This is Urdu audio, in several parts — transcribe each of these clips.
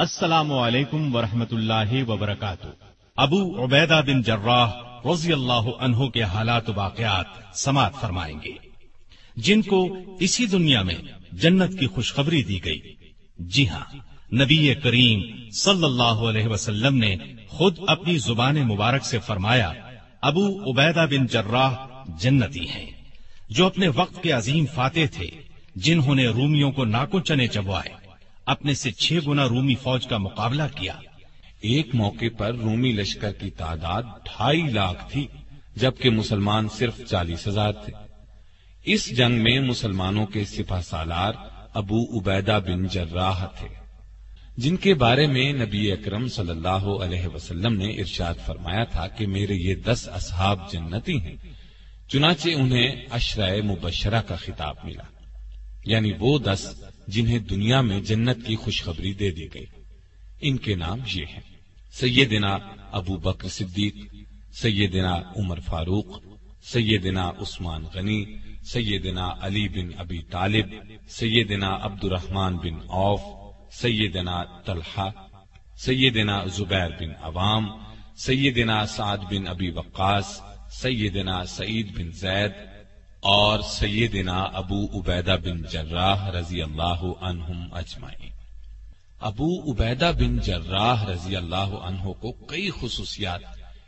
السلام علیکم ورحمۃ اللہ وبرکاتہ۔ ابو عبیدہ بن جراح رضی اللہ عنہ کے حالات و واقعات سماعت فرمائیں گے۔ جن کو اسی دنیا میں جنت کی خوشخبری دی گئی۔ جی ہاں نبی کریم صلی اللہ علیہ وسلم نے خود اپنی زبان مبارک سے فرمایا، ابو عبیدہ بن جراح جنتی ہیں۔ جو اپنے وقت کے عظیم فاتح تھے، جنہوں نے رومیوں کو ناکو چنے چبوائے۔ اپنے سے چھ گنا رومی فوج کا مقابلہ کیا۔ ایک موقع پر رومی لشکر کی تعداد ڈھائی لاکھ تھی، جبکہ مسلمان صرف چالیس ہزار تھے۔ اس جنگ میں مسلمانوں کے سپہ سالار ابو عبیدہ بن جراح تھے، جن کے بارے میں نبی اکرم صلی اللہ علیہ وسلم نے ارشاد فرمایا تھا کہ میرے یہ دس اصحاب جنتی ہیں، چنانچہ انہیں اشرائے مبشرہ کا خطاب ملا۔ یعنی وہ دس جنہیں دنیا میں جنت کی خوشخبری دے دی گئی۔ ان کے نام یہ ہیں، سیدنا ابو بکر صدیق، سیدنا عمر فاروق، سیدنا عثمان غنی، سیدنا علی بن ابی طالب، سیدنا عبد الرحمان بن اوف سیدنا طلحہ، سیدنا زبیر بن عوام، سیدنا سعد بن ابی وقاص، سیدنا سعید بن زید اور سیدنا ابو عبیدہ بن جراح رضی اللہ عنہم اجمعین۔ ابو عبیدہ بن جراح رضی اللہ عنہ کو کئی خصوصیات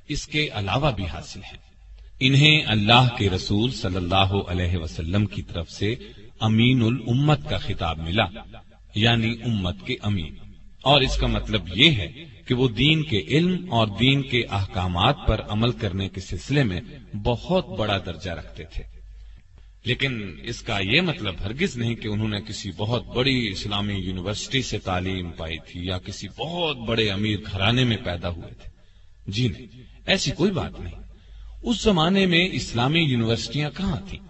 اس کے علاوہ بھی حاصل ہیں۔ انہیں اللہ کے رسول صلی اللہ علیہ وسلم کی طرف سے امین الامت کا خطاب ملا یعنی امت کے امین۔ اور اس کا مطلب یہ ہے کہ وہ دین کے علم اور دین کے احکامات پر عمل کرنے کے سلسلے میں بہت بڑا درجہ رکھتے تھے۔ لیکن اس کا یہ مطلب ہرگز نہیں کہ انہوں نے کسی بہت بڑی اسلامی یونیورسٹی سے تعلیم پائی تھی یا کسی بہت بڑے امیر گھرانے میں پیدا ہوئے تھے۔ جی نہیں، ایسی کوئی بات نہیں۔ اس زمانے میں اسلامی یونیورسٹیاں کہاں تھیں؟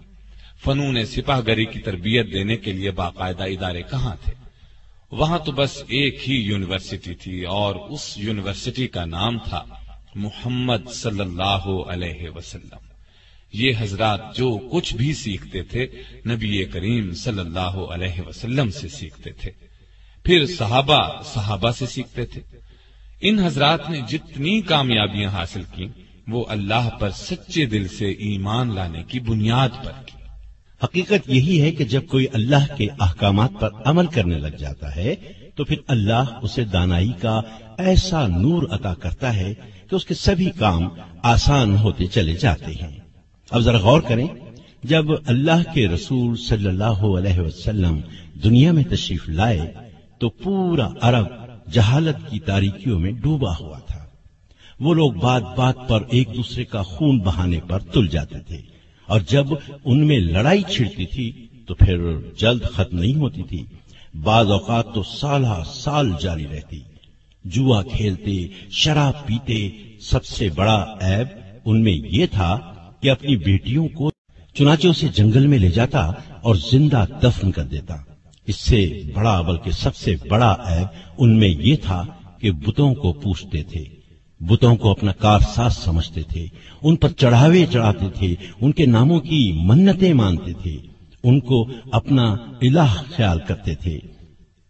فنون سپاہ گری کی تربیت دینے کے لیے باقاعدہ ادارے کہاں تھے؟ وہاں تو بس ایک ہی یونیورسٹی تھی اور اس یونیورسٹی کا نام تھا محمد صلی اللہ علیہ وسلم۔ یہ حضرات جو کچھ بھی سیکھتے تھے، نبی کریم صلی اللہ علیہ وسلم سے سیکھتے تھے۔ پھر صحابہ صحابہ سے سیکھتے تھے۔ ان حضرات نے جتنی کامیابیاں حاصل کی وہ اللہ پر سچے دل سے ایمان لانے کی بنیاد پر کی۔ حقیقت یہی ہے کہ جب کوئی اللہ کے احکامات پر عمل کرنے لگ جاتا ہے، تو پھر اللہ اسے دانائی کا ایسا نور عطا کرتا ہے کہ اس کے سبھی کام آسان ہوتے چلے جاتے ہیں۔ اب ذرا غور کریں، جب اللہ کے رسول صلی اللہ علیہ وسلم دنیا میں تشریف لائے، تو پورا عرب جہالت کی تاریکیوں میں ڈوبا ہوا تھا۔ وہ لوگ بات بات پر ایک دوسرے کا خون بہانے پر تل جاتے تھے۔ اور جب ان میں لڑائی چھڑتی تھی، تو پھر جلد ختم نہیں ہوتی تھی۔ بعض اوقات تو سالہ سال جاری رہتی۔ جوا کھیلتے، شراب پیتے، سب سے بڑا عیب ان میں یہ تھا کہ اپنی بیٹیوں کو چنانچہ اسے جنگل میں لے جاتا اور زندہ دفن کر دیتا۔ اس سے بڑا، بلکہ سب سے بڑا عیب ان میں یہ تھا کہ بتوں کو پوچھتے تھے۔ بتوں کو اپنا کار ساز سمجھتے تھے۔ ان پر چڑھاوے چڑھاتے تھے۔ ان کے ناموں کی منتیں مانتے تھے۔ ان کو اپنا الہ خیال کرتے تھے۔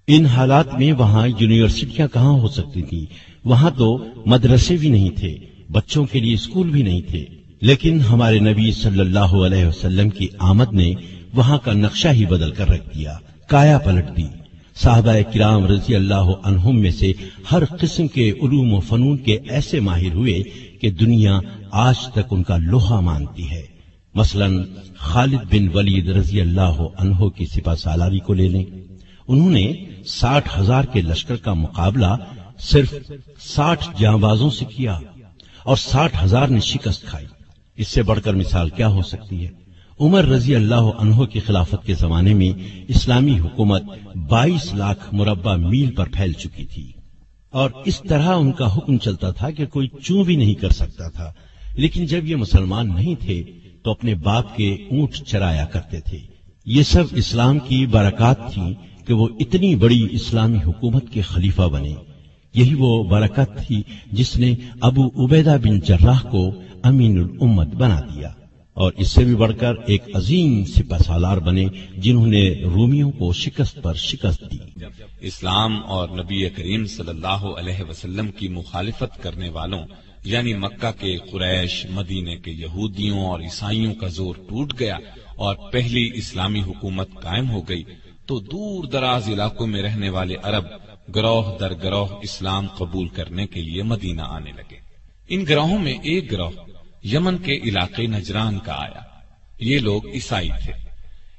ان حالات میں وہاں یونیورسٹیاں کہاں ہو سکتی تھی وہاں تو مدرسے بھی نہیں تھے۔ بچوں کے لیے اسکول بھی نہیں تھے۔ لیکن ہمارے نبی صلی اللہ علیہ وسلم کی آمد نے وہاں کا نقشہ ہی بدل کر رکھ دیا، کایا پلٹ دی۔ صحابہ کرام رضی اللہ عنہم میں سے ہر قسم کے علوم و فنون کے ایسے ماہر ہوئے کہ دنیا آج تک ان کا لوہا مانتی ہے۔ مثلا خالد بن ولید رضی اللہ عنہ کی سپا سالاری کو لے لیں۔ انہوں نے ساٹھ ہزار کے لشکر کا مقابلہ صرف ساٹھ جاں بازوں سے کیا اور ساٹھ ہزار نے شکست کھائی۔ اس سے بڑھ کر مثال کیا ہو سکتی ہے؟ عمر رضی اللہ عنہ کی خلافت کے زمانے میں اسلامی حکومت بائیس لاکھ مربع میل پر پھیل چکی تھی۔ اور اس طرح ان کا حکم چلتا تھا کہ کوئی چوں بھی نہیں کر سکتا تھا۔ لیکن جب یہ مسلمان نہیں تھے، تو اپنے باپ کے اونٹ چرایا کرتے تھے۔ یہ سب اسلام کی برکات تھی کہ وہ اتنی بڑی اسلامی حکومت کے خلیفہ بنے۔ یہی وہ برکت تھی جس نے ابو عبیدہ بن جراح کو امین الامت بنا دیا اور اس سے بھی بڑھ کر ایک عظیم سپہ سالار بنے جنہوں نے رومیوں کو شکست پر شکست دی۔ اسلام اور نبی کریم صلی اللہ علیہ وسلم کی مخالفت کرنے والوں یعنی مکہ کے قریش مدینے کے یہودیوں اور عیسائیوں کا زور ٹوٹ گیا اور پہلی اسلامی حکومت قائم ہو گئی، تو دور دراز علاقوں میں رہنے والے عرب گروہ در گروہ اسلام قبول کرنے کے لیے مدینہ آنے لگے۔ ان گروہوں میں ایک گروہ یمن کے علاقے نجران کا آیا۔ یہ لوگ عیسائی تھے۔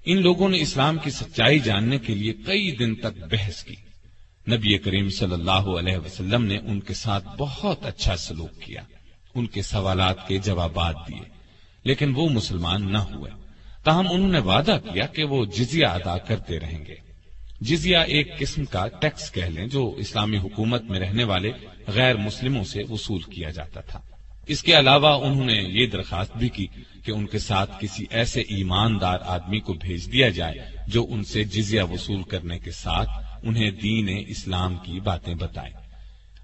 ان لوگوں نے اسلام کی سچائی جاننے کے لیے کئی دن تک بحث کی۔ نبی کریم صلی اللہ علیہ وسلم نے ان کے ساتھ بہت اچھا سلوک کیا۔ ان کے سوالات کے جوابات دیے۔ لیکن وہ مسلمان نہ ہوئے۔ تاہم انہوں نے وعدہ کیا کہ وہ جزیہ ادا کرتے رہیں گے۔ جزیہ ایک قسم کا ٹیکس کہہ لیں جو اسلامی حکومت میں رہنے والے غیر مسلموں سے وصول کیا جاتا تھا۔ اس کے علاوہ انہوں نے یہ درخواست بھی کی کہ ان کے ساتھ کسی ایسے ایماندار آدمی کو بھیج دیا جائے جو ان سے جزیہ وصول کرنے کے ساتھ انہیں دین اسلام کی باتیں بتائے۔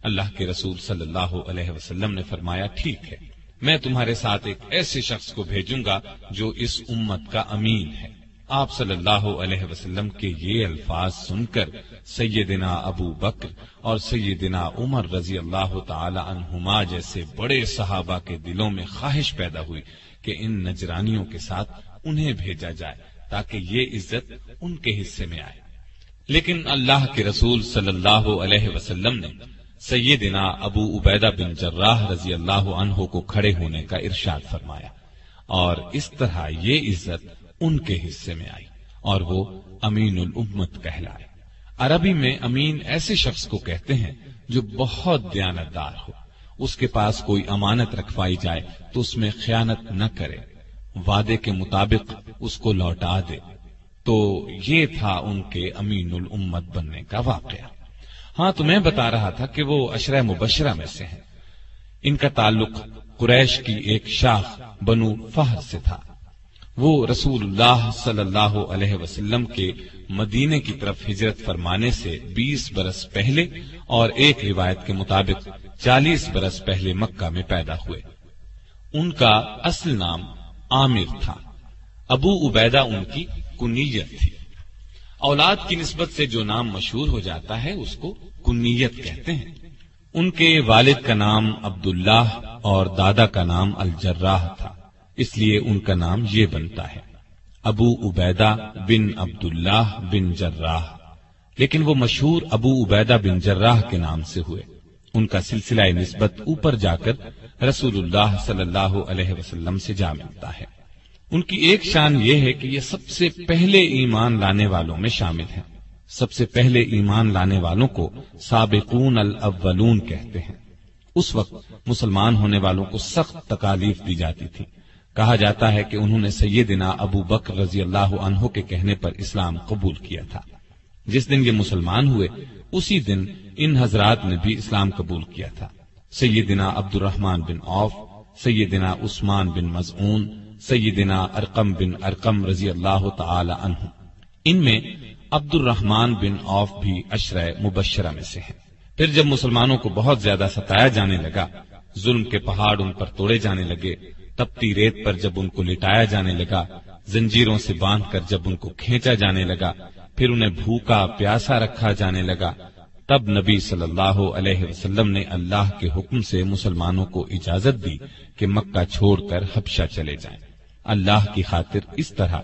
اللہ کے رسول صلی اللہ علیہ وسلم نے فرمایا، ٹھیک ہے، میں تمہارے ساتھ ایک ایسے شخص کو بھیجوں گا جو اس امت کا امین ہے۔ آپ صلی اللہ علیہ وسلم کے یہ الفاظ سن کر سیدنا ابو بکر اور سیدنا عمر رضی اللہ تعالی عنہما جیسے بڑے صحابہ کے دلوں میں خواہش پیدا ہوئی کہ ان نجرانیوں کے ساتھ انہیں بھیجا جائے تاکہ یہ عزت ان کے حصے میں آئے۔ لیکن اللہ کے رسول صلی اللہ علیہ وسلم نے سیدنا ابو عبیدہ بن جراح رضی اللہ عنہ کو کھڑے ہونے کا ارشاد فرمایا اور اس طرح یہ عزت ان کے حصے میں آئی اور وہ امین الامت کہلائے۔ عربی میں امین ایسے شخص کو کہتے ہیں جو بہت دیانتدار ہو۔ اس کے پاس کوئی امانت رکھوائی جائے تو اس میں خیانت نہ کرے۔ وعدے کے مطابق اس کو لوٹا دے۔ تو یہ تھا ان کے امین الامت بننے کا واقعہ۔ ہاں تو میں بتا رہا تھا کہ وہ اشرہ مبشرہ میں سے ہیں۔ ان کا تعلق قریش کی ایک شاخ بنو فہر سے تھا۔ وہ رسول اللہ صلی اللہ علیہ وسلم کے مدینے کی طرف ہجرت فرمانے سے بیس برس پہلے اور ایک روایت کے مطابق چالیس برس پہلے مکہ میں پیدا ہوئے۔ ان کا اصل نام عامر تھا۔ ابو عبیدہ ان کی کنیت تھی۔ اولاد کی نسبت سے جو نام مشہور ہو جاتا ہے اس کو کنیت کہتے ہیں۔ ان کے والد کا نام عبداللہ اور دادا کا نام الجراح تھا۔ اس لیے ان کا نام یہ بنتا ہے، ابو عبیدہ بن عبداللہ بن جراح۔ لیکن وہ مشہور ابو عبیدہ بن جراح کے نام سے ہوئے۔ ان کا سلسلہ نسبت اوپر جا کر رسول اللہ صلی اللہ علیہ وسلم سے جا ملتا ہے۔ ان کی ایک شان یہ ہے کہ یہ سب سے پہلے ایمان لانے والوں میں شامل ہیں۔ سب سے پہلے ایمان لانے والوں کو سابقون الاولون کہتے ہیں۔ اس وقت مسلمان ہونے والوں کو سخت تکالیف دی جاتی تھی۔ کہا جاتا ہے کہ انہوں نے سیدنا ابو بکر رضی اللہ عنہ کے کہنے پر اسلام قبول کیا تھا۔ جس دن یہ مسلمان ہوئے، اسی دن ان حضرات نے بھی اسلام قبول کیا تھا۔ سیدنا عبد الرحمان بن عوف، سیدنا عثمان بن مزعون، سیدنا ارقم بن ارقم رضی اللہ تعالی عنہ۔ ان میں عبد الرحمان بن عوف بھی اشرۂ مبشرہ میں سے ہیں۔ پھر جب مسلمانوں کو بہت زیادہ ستایا جانے لگا، ظلم کے پہاڑ ان پر توڑے جانے لگے تپتی ریت پر جب ان کو لٹایا جانے لگا، زنجیروں سے باندھ کر جب ان کو کھینچا جانے لگا، پھر انہیں بھوکا پیاسا رکھا جانے لگا۔ تب نبی صلی اللہ علیہ وسلم نے اللہ کے حکم سے مسلمانوں کو اجازت دی کہ مکہ چھوڑ کر حبشہ چلے جائیں۔ اللہ کی خاطر اس طرح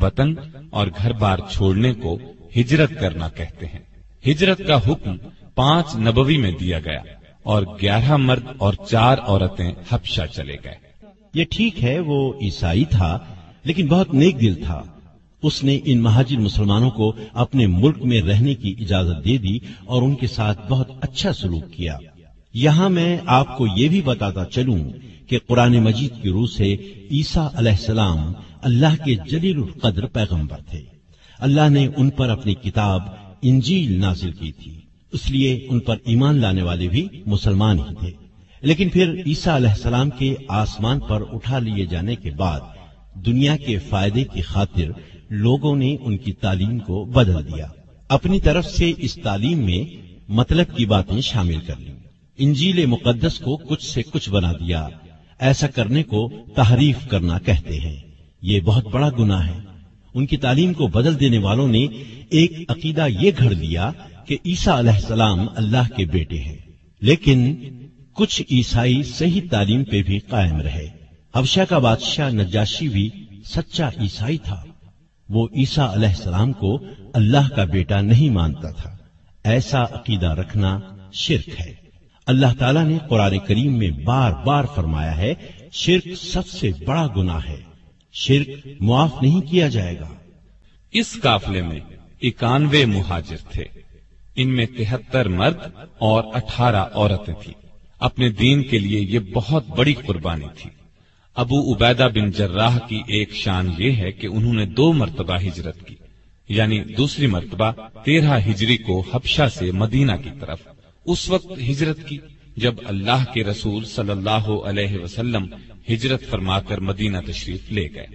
وطن اور گھر بار چھوڑنے کو ہجرت کرنا کہتے ہیں۔ ہجرت کا حکم پانچ نبوی میں دیا گیا اور گیارہ مرد اور چار عورتیں حبشہ چلے گئے۔ یہ ٹھیک ہے، وہ عیسائی تھا، لیکن بہت نیک دل تھا۔ اس نے ان مہاجر مسلمانوں کو اپنے ملک میں رہنے کی اجازت دے دی اور ان کے ساتھ بہت اچھا سلوک کیا۔ یہاں میں آپ کو یہ بھی بتاتا چلوں کہ قرآن مجید کی روح سے عیسیٰ علیہ السلام اللہ کے جلیل القدر پیغمبر تھے۔ اللہ نے ان پر اپنی کتاب، انجیل نازل کی تھی۔ اس لیے ان پر ایمان لانے والے بھی مسلمان ہی تھے۔ لیکن پھر عیسیٰ علیہ السلام کے آسمان پر اٹھا لیے جانے کے بعد دنیا کے فائدے کی خاطر لوگوں نے ان کی تعلیم کو بدل دیا۔ اپنی طرف سے اس تعلیم میں مطلب کی باتیں شامل کر لی انجیل مقدس کو کچھ سے کچھ بنا دیا۔ ایسا کرنے کو تحریف کرنا کہتے ہیں۔ یہ بہت بڑا گناہ ہے۔ ان کی تعلیم کو بدل دینے والوں نے ایک عقیدہ یہ گھڑ لیا کہ عیسیٰ علیہ السلام اللہ کے بیٹے ہیں۔ لیکن کچھ عیسائی صحیح تعلیم پہ بھی قائم رہے۔ حبشہ کا بادشاہ نجاشی بھی سچا عیسائی تھا۔ وہ عیسیٰ علیہ السلام کو اللہ کا بیٹا نہیں مانتا تھا۔ ایسا عقیدہ رکھنا شرک ہے۔ اللہ تعالیٰ نے قرآن کریم میں بار بار فرمایا ہے، شرک سب سے بڑا گناہ ہے۔ شرک معاف نہیں کیا جائے گا۔ اس قافلے میں اکانوے مہاجر تھے۔ ان میں تہتر مرد اور اٹھارہ عورتیں تھیں۔ اپنے دین کے لیے یہ بہت بڑی قربانی تھی۔ ابو عبیدہ بن جراح کی ایک شان یہ ہے کہ انہوں نے دو مرتبہ ہجرت کی یعنی دوسری مرتبہ تیرہ ہجری کو حبشہ سے مدینہ کی طرف۔ اس وقت ہجرت کی، جب اللہ کے رسول صلی اللہ علیہ وسلم ہجرت فرما کر مدینہ تشریف لے گئے۔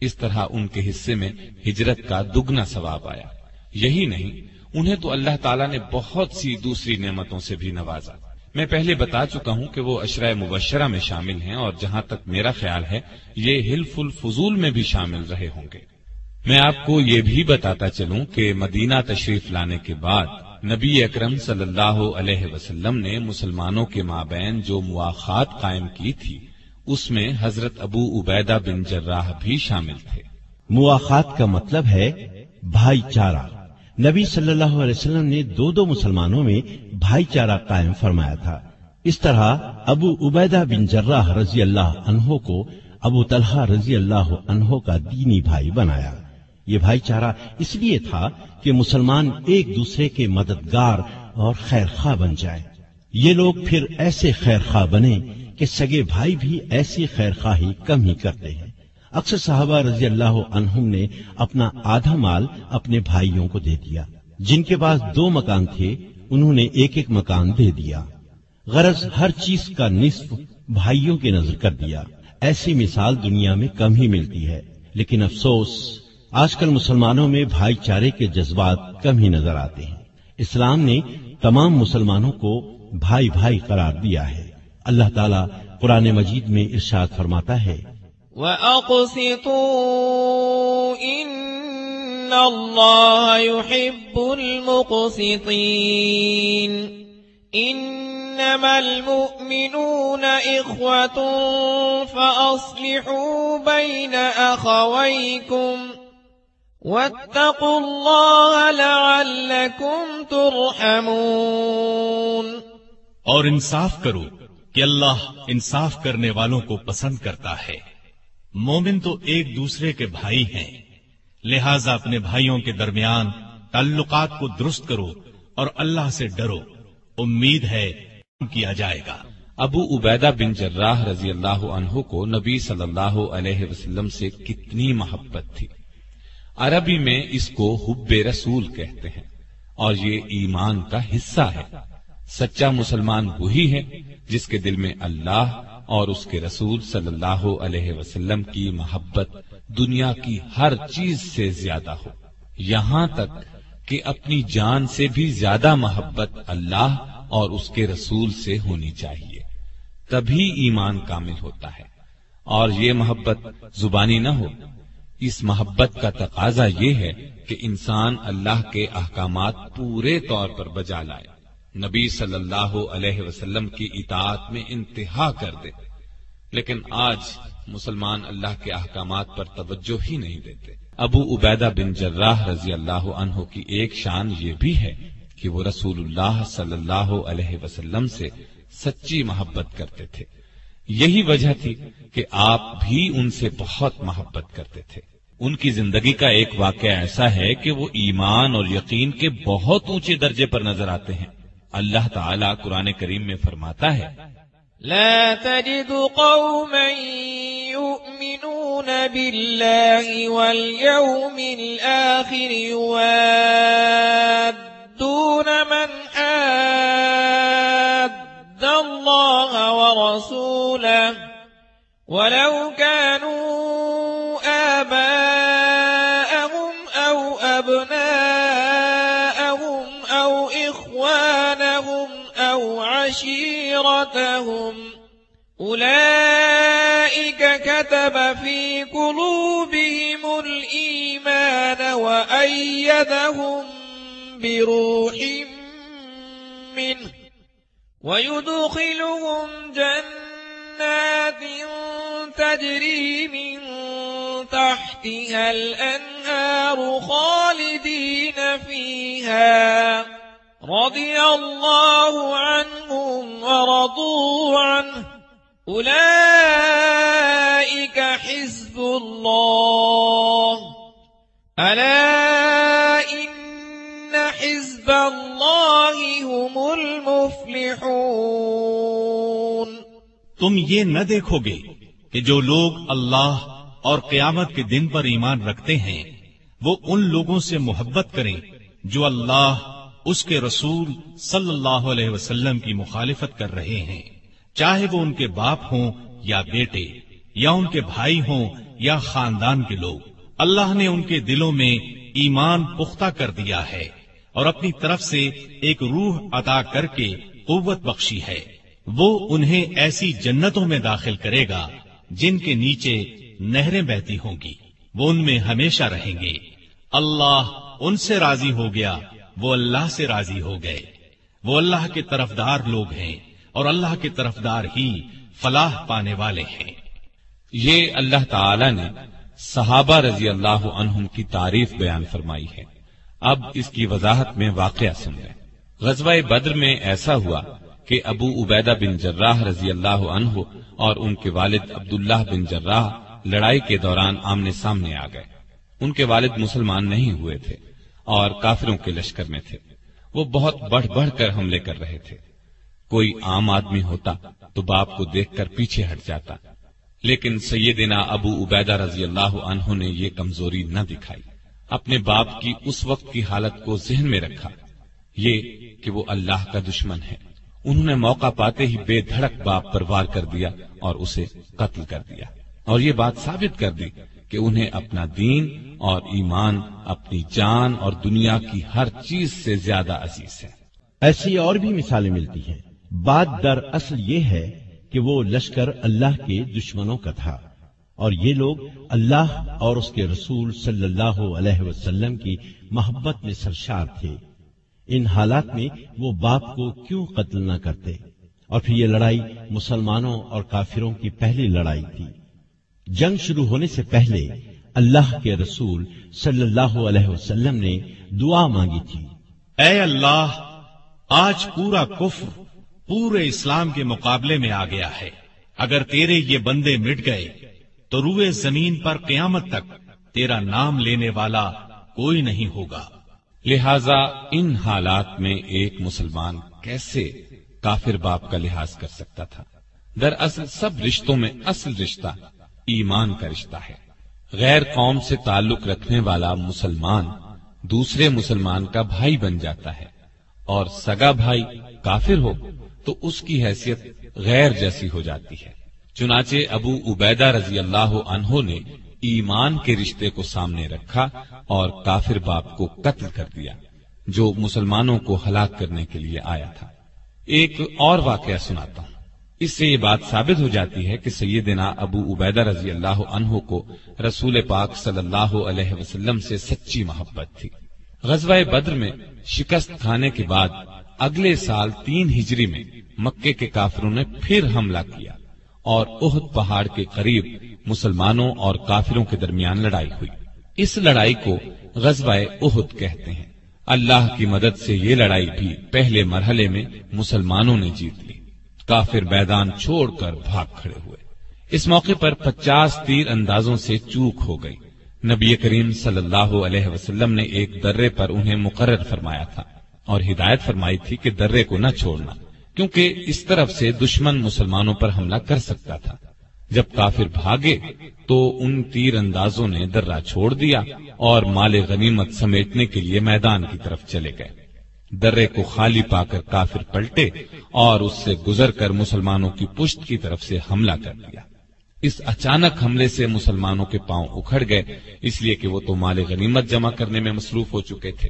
اس طرح ان کے حصے میں ہجرت کا دگنا ثواب آیا۔ یہی نہیں، انہیں تو اللہ تعالیٰ نے بہت سی دوسری نعمتوں سے بھی نوازا۔ میں پہلے بتا چکا ہوں کہ وہ اشرۂ مبشرہ میں شامل ہیں اور جہاں تک میرا خیال ہے، یہ حلف الفضول میں بھی شامل رہے ہوں گے۔ میں آپ کو یہ بھی بتاتا چلوں کہ مدینہ تشریف لانے کے بعد نبی اکرم صلی اللہ علیہ وسلم نے مسلمانوں کے مابین جو مواخات قائم کی تھی، اس میں حضرت ابو عبیدہ بن جراح بھی شامل تھے۔ مواخات کا مطلب ہے بھائی چارہ۔ نبی صلی اللہ علیہ وسلم نے دو دو مسلمانوں میں بھائی چارہ قائم فرمایا تھا۔ اس طرح ابو عبیدہ بن جراح رضی اللہ عنہ کو ابو طلحہ رضی اللہ عنہ کا دینی بھائی بنایا۔ یہ بھائی چارہ اس لیے تھا کہ مسلمان ایک دوسرے کے مددگار اور خیر خواہ بن جائے۔ یہ لوگ پھر ایسے خیر خواہ بنے کہ سگے بھائی بھی ایسی خیر خواہی کم ہی کرتے ہیں۔ اکثر صحابہ رضی اللہ عنہم نے اپنا آدھا مال اپنے بھائیوں کو دے دیا۔ جن کے پاس دو مکان تھے، انہوں نے ایک ایک مکان دے دیا۔ غرض ہر چیز کا نصف بھائیوں کے نظر کر دیا۔ ایسی مثال دنیا میں کم ہی ملتی ہے، لیکن افسوس، آج کل مسلمانوں میں بھائی چارے کے جذبات کم ہی نظر آتے ہیں۔ اسلام نے تمام مسلمانوں کو بھائی بھائی قرار دیا ہے۔ اللہ تعالیٰ قرآن مجید میں ارشاد فرماتا ہے وَأَقْسِطُوا إِنَّ اللَّهَ يُحِبُّ الْمُقْسِطِينَ إِنَّمَا الْمُؤْمِنُونَ إِخْوَةٌ فَأَصْلِحُوا بَيْنَ أَخَوَيْكُمْ واتقوا الله لعلكم ترحمون اور انصاف کرو کہ اللہ انصاف کرنے والوں کو پسند کرتا ہے۔ مومن تو ایک دوسرے کے بھائی ہیں۔ لہذا اپنے بھائیوں کے درمیان تعلقات کو درست کرو اور اللہ سے ڈرو۔ امید ہے کیا جائے گا۔ ابو عبیدہ بن جراح رضی اللہ عنہ کو نبی صلی اللہ علیہ وسلم سے کتنی محبت تھی۔ عربی میں اس کو حب رسول کہتے ہیں اور یہ ایمان کا حصہ ہے۔ سچا مسلمان وہی ہے جس کے دل میں اللہ اور اس کے رسول صلی اللہ علیہ وسلم کی محبت دنیا کی ہر چیز سے زیادہ ہو۔ یہاں تک کہ اپنی جان سے بھی زیادہ محبت اللہ اور اس کے رسول سے ہونی چاہیے۔ تبھی ایمان کامل ہوتا ہے۔ اور یہ محبت زبانی نہ ہو۔ اس محبت کا تقاضا یہ ہے کہ انسان اللہ کے احکامات پورے طور پر بجا لائے۔ نبی صلی اللہ علیہ وسلم کی اطاعت میں انتہا کر دے، لیکن آج مسلمان اللہ کے احکامات پر توجہ ہی نہیں دیتے۔ ابو عبیدہ بن جراح رضی اللہ عنہ کی ایک شان یہ بھی ہے کہ وہ رسول اللہ صلی اللہ علیہ وسلم سے سچی محبت کرتے تھے۔ یہی وجہ تھی کہ آپ بھی ان سے بہت محبت کرتے تھے۔ ان کی زندگی کا ایک واقعہ ایسا ہے کہ وہ ایمان اور یقین کے بہت اونچے درجے پر نظر آتے ہیں۔ اللہ تعالیٰ قرآن کریم میں فرماتا ہے۔ لا تجد قوما يؤمنون بالله واليوم الآخر يوادون من حاد الله ورسوله ولو كانوا أو عشيرتهم. أولئك كتب في قلوبهم الإيمان وأيدهم بروح منه. ويدخلهم جنات تجري من تحتها الأنهار خالدين فيها. رضي الله عنهم ورضوا عنه. أولئك حزب الله. ألا إن حزب الله هم المفلحون. تم یہ نہ دیکھو گے کہ جو لوگ اللہ اور قیامت کے دن پر ایمان رکھتے ہیں، وہ ان لوگوں سے محبت کریں جو اللہ اس کے رسول صلی اللہ علیہ وسلم کی مخالفت کر رہے ہیں۔ چاہے وہ ان کے باپ ہوں یا بیٹے، یا ان کے بھائی ہوں یا خاندان کے لوگ، اللہ نے ان کے دلوں میں ایمان پختہ کر دیا ہے اور اپنی طرف سے ایک روح عطا کر کے قوت بخشی ہے۔ وہ انہیں ایسی جنتوں میں داخل کرے گا جن کے نیچے نہریں بہتی ہوں گی۔ وہ ان میں ہمیشہ رہیں گے۔ اللہ ان سے راضی ہو گیا وہ اللہ سے راضی ہو گئے۔ وہ اللہ کے طرفدار لوگ ہیں اور اللہ کے طرفدار ہی فلاح پانے والے ہیں۔ یہ اللہ تعالی نے صحابہ رضی اللہ عنہم کی تعریف بیان فرمائی ہے۔ اب اس کی وضاحت میں واقعہ سن لیں۔ غزوہ بدر میں ایسا ہوا کہ ابو عبیدہ بن جراح رضی اللہ عنہ اور ان کے والد عبداللہ بن جراح لڑائی کے دوران آمنے سامنے آ گئے۔ ان کے والد مسلمان نہیں ہوئے تھے۔ اور کافروں کے لشکر میں تھے۔ وہ بہت بڑھ بڑھ کر حملے کر رہے تھے۔ کوئی عام آدمی ہوتا تو باپ کو دیکھ کر پیچھے ہٹ جاتا۔ لیکن سیدنا ابو عبیدہ رضی اللہ عنہ نے یہ کمزوری نہ دکھائی۔ اپنے باپ کی اس وقت کی حالت کو ذہن میں رکھا۔ یہ کہ وہ اللہ کا دشمن ہے۔ انہوں نے موقع پاتے ہی بے دھڑک باپ پر وار کر دیا اور اسے قتل کر دیا۔ اور یہ بات ثابت کر دی کہ انہیں اپنا دین اور ایمان، اپنی جان اور دنیا کی ہر چیز سے زیادہ عزیز ہے۔ ایسی اور بھی مثالیں ملتی ہیں۔ بات در اصل یہ ہے کہ وہ لشکر اللہ کے دشمنوں کا تھا اور یہ لوگ اللہ اور اس کے رسول صلی اللہ علیہ وسلم کی محبت میں سرشار تھے۔ ان حالات میں وہ باپ کو کیوں قتل نہ کرتے؟ اور پھر یہ لڑائی مسلمانوں اور کافروں کی پہلی لڑائی تھی۔ جنگ شروع ہونے سے پہلے اللہ کے رسول صلی اللہ علیہ وسلم نے دعا مانگی تھی۔ اے اللہ، آج پورا کفر پورے اسلام کے مقابلے میں آ گیا ہے۔ اگر تیرے یہ بندے مٹ گئے، تو روئے زمین پر قیامت تک تیرا نام لینے والا کوئی نہیں ہوگا۔ لہذا ان حالات میں ایک مسلمان کیسے کافر باپ کا لحاظ کر سکتا تھا؟ دراصل سب رشتوں میں اصل رشتہ ایمان کا رشتہ ہے۔ غیر قوم سے تعلق رکھنے والا مسلمان دوسرے مسلمان کا بھائی بن جاتا ہے۔ اور سگا بھائی کافر ہو تو اس کی حیثیت غیر جیسی ہو جاتی ہے۔ چنانچہ ابو عبیدہ رضی اللہ عنہ نے ایمان کے رشتے کو سامنے رکھا اور کافر باپ کو قتل کر دیا، جو مسلمانوں کو ہلاک کرنے کے لیے آیا تھا۔ ایک اور واقعہ سناتا ہوں۔ اس سے یہ بات ثابت ہو جاتی ہے کہ سیدنا ابو عبیدہ رضی اللہ عنہ کو رسول پاک صلی اللہ علیہ وسلم سے سچی محبت تھی۔ غزوہ بدر میں شکست کھانے کے بعد اگلے سال تین ہجری میں مکے کے کافروں نے پھر حملہ کیا اور اہد پہاڑ کے قریب مسلمانوں اور کافروں کے درمیان لڑائی ہوئی۔ اس لڑائی کو غزوہ اہد کہتے ہیں۔ اللہ کی مدد سے یہ لڑائی بھی پہلے مرحلے میں مسلمانوں نے جیت لی۔ کافر میدان چھوڑ کر بھاگ کھڑے ہوئے۔ اس موقع پر پچاس تیر اندازوں سے چوک ہو گئی۔ نبی کریم صلی اللہ علیہ وسلم نے ایک درے پر انہیں مقرر فرمایا تھا اور ہدایت فرمائی تھی کہ درے کو نہ چھوڑنا، کیونکہ اس طرف سے دشمن مسلمانوں پر حملہ کر سکتا تھا۔ جب کافر بھاگے تو ان تیر اندازوں نے درہ چھوڑ دیا اور مال غنیمت سمیٹنے کے لیے میدان کی طرف چلے گئے۔ درے کو خالی پا کر کافر پلٹے اور اس سے گزر کر مسلمانوں کی پشت کی طرف سے حملہ کر دیا۔ اس اچانک حملے سے مسلمانوں کے پاؤں اکھڑ گئے، اس لیے کہ وہ تو مال غنیمت جمع کرنے میں مصروف ہو چکے تھے۔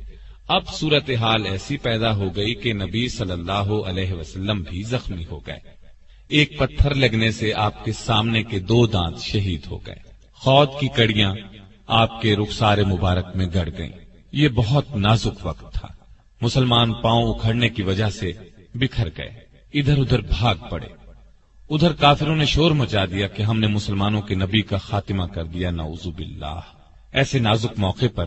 اب صورتحال ایسی پیدا ہو گئی کہ نبی صلی اللہ علیہ وسلم بھی زخمی ہو گئے۔ ایک پتھر لگنے سے آپ کے سامنے کے دو دانت شہید ہو گئے۔ خود کی کڑیاں آپ کے رخسار مبارک میں گڑ گئیں۔ یہ بہت نازک وقت تھا۔ مسلمان پاؤں اکھڑنے کی وجہ سے بکھر گئے۔ ادھر ادھر بھاگ پڑے۔ ادھر کافروں نے شور مچا دیا کہ ہم نے مسلمانوں کے نبی کا خاتمہ کر دیا۔ نعوذ باللہ۔ ایسے نازک موقع پر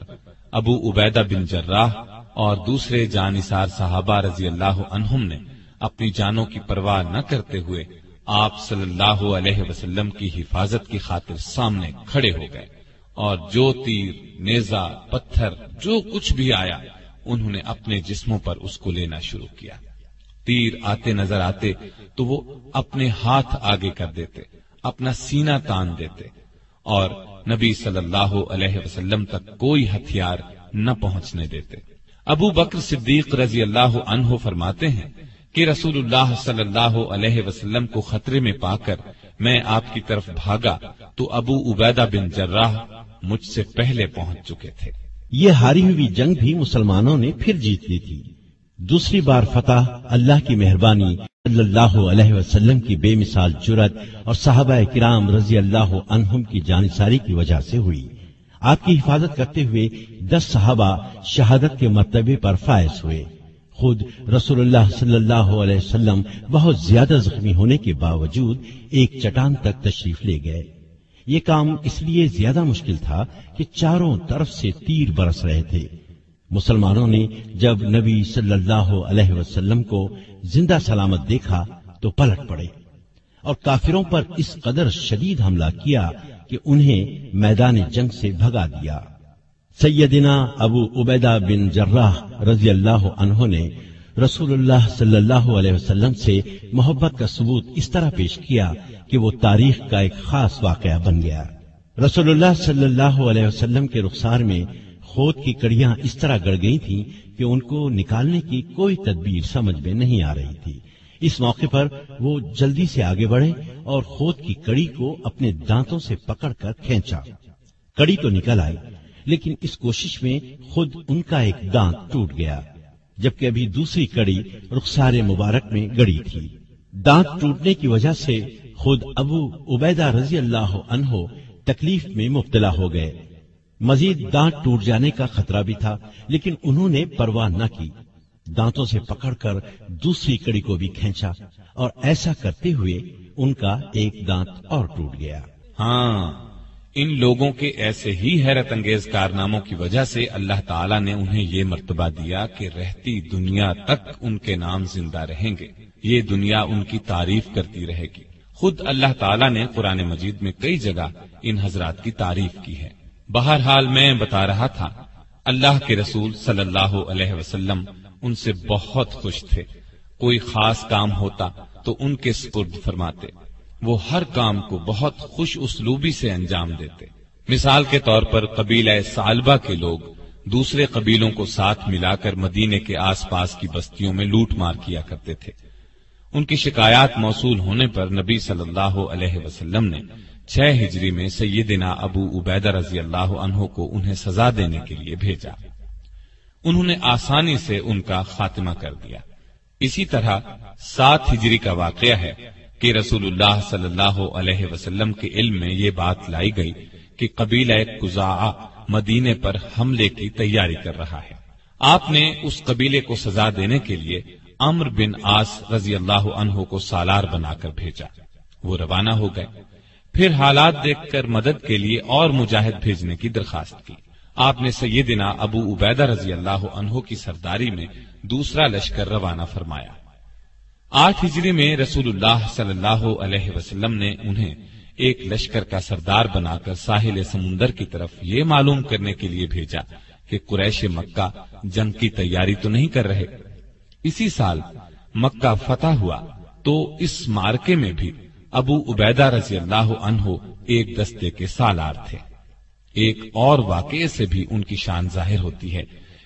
ابو عبیدہ بن جراح اور دوسرے جانصار صحابہ رضی اللہ عنہم نے اپنی جانوں کی پرواہ نہ کرتے ہوئے آپ صلی اللہ علیہ وسلم کی حفاظت کی خاطر سامنے کھڑے ہو گئے اور جو تیر نیزا پتھر، جو کچھ بھی آیا انہوں نے اپنے جسموں پر اس کو لینا شروع کیا۔ تیر آتے نظر آتے تو وہ اپنے ہاتھ آگے کر دیتے، اپنا سینہ تان دیتے۔ اور نبی صلی اللہ علیہ وسلم تک کوئی ہتھیار نہ پہنچنے دیتے۔ ابو بکر صدیق رضی اللہ عنہ فرماتے ہیں کہ رسول اللہ صلی اللہ علیہ وسلم کو خطرے میں پا کر میں آپ کی طرف بھاگا تو ابو عبیدہ بن جراح مجھ سے پہلے پہنچ چکے تھے۔ یہ ہاری ہوئی جنگ بھی مسلمانوں نے پھر جیت لی تھی۔ دوسری بار فتح اللہ کی مہربانی صلی اللہ علیہ وسلم کی بے مثال جرت اور صحابہ کرام رضی اللہ عنہم کی جانساری کی وجہ سے ہوئی۔ آپ کی حفاظت کرتے ہوئے دس صحابہ شہادت کے مرتبے پر فائز ہوئے۔ خود رسول اللہ صلی اللہ علیہ وسلم بہت زیادہ زخمی ہونے کے باوجود ایک چٹان تک تشریف لے گئے۔ یہ کام اس لیے زیادہ مشکل تھا کہ چاروں طرف سے تیر برس رہے تھے۔ مسلمانوں نے جب نبی صلی اللہ علیہ وسلم کو زندہ سلامت دیکھا تو پلٹ پڑے اور کافروں پر اس قدر شدید حملہ کیا کہ انہیں میدان جنگ سے بھگا دیا۔ سیدنا ابو عبیدہ بن جراح رضی اللہ عنہ نے رسول اللہ صلی اللہ علیہ وسلم سے محبت کا ثبوت اس طرح پیش کیا کہ وہ تاریخ کا ایک خاص واقعہ بن گیا۔ رسول اللہ صلی اللہ علیہ وسلم کے رخسار میں خود کی کڑیاں اس طرح گڑ گئی تھیں کہ ان کو نکالنے کی کوئی تدبیر سمجھ میں نہیں آ رہی تھی۔ اس موقع پر وہ جلدی سے آگے بڑھے اور خود کی کڑی کو اپنے دانتوں سے پکڑ کر کھینچا۔ کڑی تو نکل آئی، لیکن اس کوشش میں خود ان کا ایک دانت ٹوٹ گیا۔ جبکہ ابھی دوسری کڑی رخسار مبارک میں گڑی تھی۔ دانت ٹوٹنے کی وجہ سے خود ابو عبیدہ رضی اللہ عنہ تکلیف میں مبتلا ہو گئے۔ مزید دانت ٹوٹ جانے کا خطرہ بھی تھا، لیکن انہوں نے پرواہ نہ کی۔ دانتوں سے پکڑ کر دوسری کڑی کو بھی کھینچا اور ایسا کرتے ہوئے ان کا ایک دانت اور ٹوٹ گیا۔ ہاں ان لوگوں کے ایسے ہی حیرت انگیز کارناموں کی وجہ سے اللہ تعالیٰ نے انہیں یہ مرتبہ دیا کہ رہتی دنیا تک ان کے نام زندہ رہیں گے۔ یہ دنیا ان کی تعریف کرتی رہے گی۔ خود اللہ تعالیٰ نے قرآن مجید میں کئی جگہ ان حضرات کی تعریف کی ہے۔ بہرحال میں بتا رہا تھا، اللہ کے رسول صلی اللہ علیہ وسلم ان سے بہت خوش تھے۔ کوئی خاص کام ہوتا تو ان کے سپرد فرماتے۔ وہ ہر کام کو بہت خوش اسلوبی سے انجام دیتے۔ مثال کے طور پر قبیلہ سالبہ کے لوگ دوسرے قبیلوں کو ساتھ ملا کر مدینے کے آس پاس کی بستیوں میں لوٹ مار کیا کرتے تھے۔ ان کی شکایات موصول ہونے پر نبی صلی اللہ علیہ وسلم نے چھ ہجری میں سیدنا ابو عبیدہ رضی اللہ عنہ کو انہیں سزا دینے کے لیے بھیجا۔ انہوں نے آسانی سے ان کا خاتمہ کر دیا۔ اسی طرح سات ہجری کا واقعہ ہے۔ کہ رسول اللہ صلی اللہ علیہ وسلم کے علم میں یہ بات لائی گئی کہ قبیلہ قزا مدینے پر حملے کی تیاری کر رہا ہے۔ آپ نے اس قبیلے کو سزا دینے کے لیے امر بن آس رضی اللہ عنہ کو سالار بنا کر بھیجا۔ وہ روانہ ہو گئے۔ پھر حالات دیکھ کر مدد کے لیے اور مجاہد بھیجنے کی درخواست کی۔ آپ نے سیدنا ابو عبیدہ رضی اللہ عنہ کی سرداری میں دوسرا لشکر روانہ فرمایا۔ آٹھ ہجری میں رسول اللہ صلی اللہ علیہ وسلم نے انہیں ایک لشکر کا سردار بنا کر ساحل سمندر کی طرف یہ معلوم کرنے کے لیے بھیجا کہ قریش مکہ جنگ کی تیاری تو نہیں کر رہے۔ اسی سال مکہ فتح ہوا تو اس مارکے میں بھی ابو عبیدہ رضی اللہ عنہ ایک دستے کے سالار تھے۔ ایک اور واقعے سے بھی ان کی شان ظاہر ہوتی ہے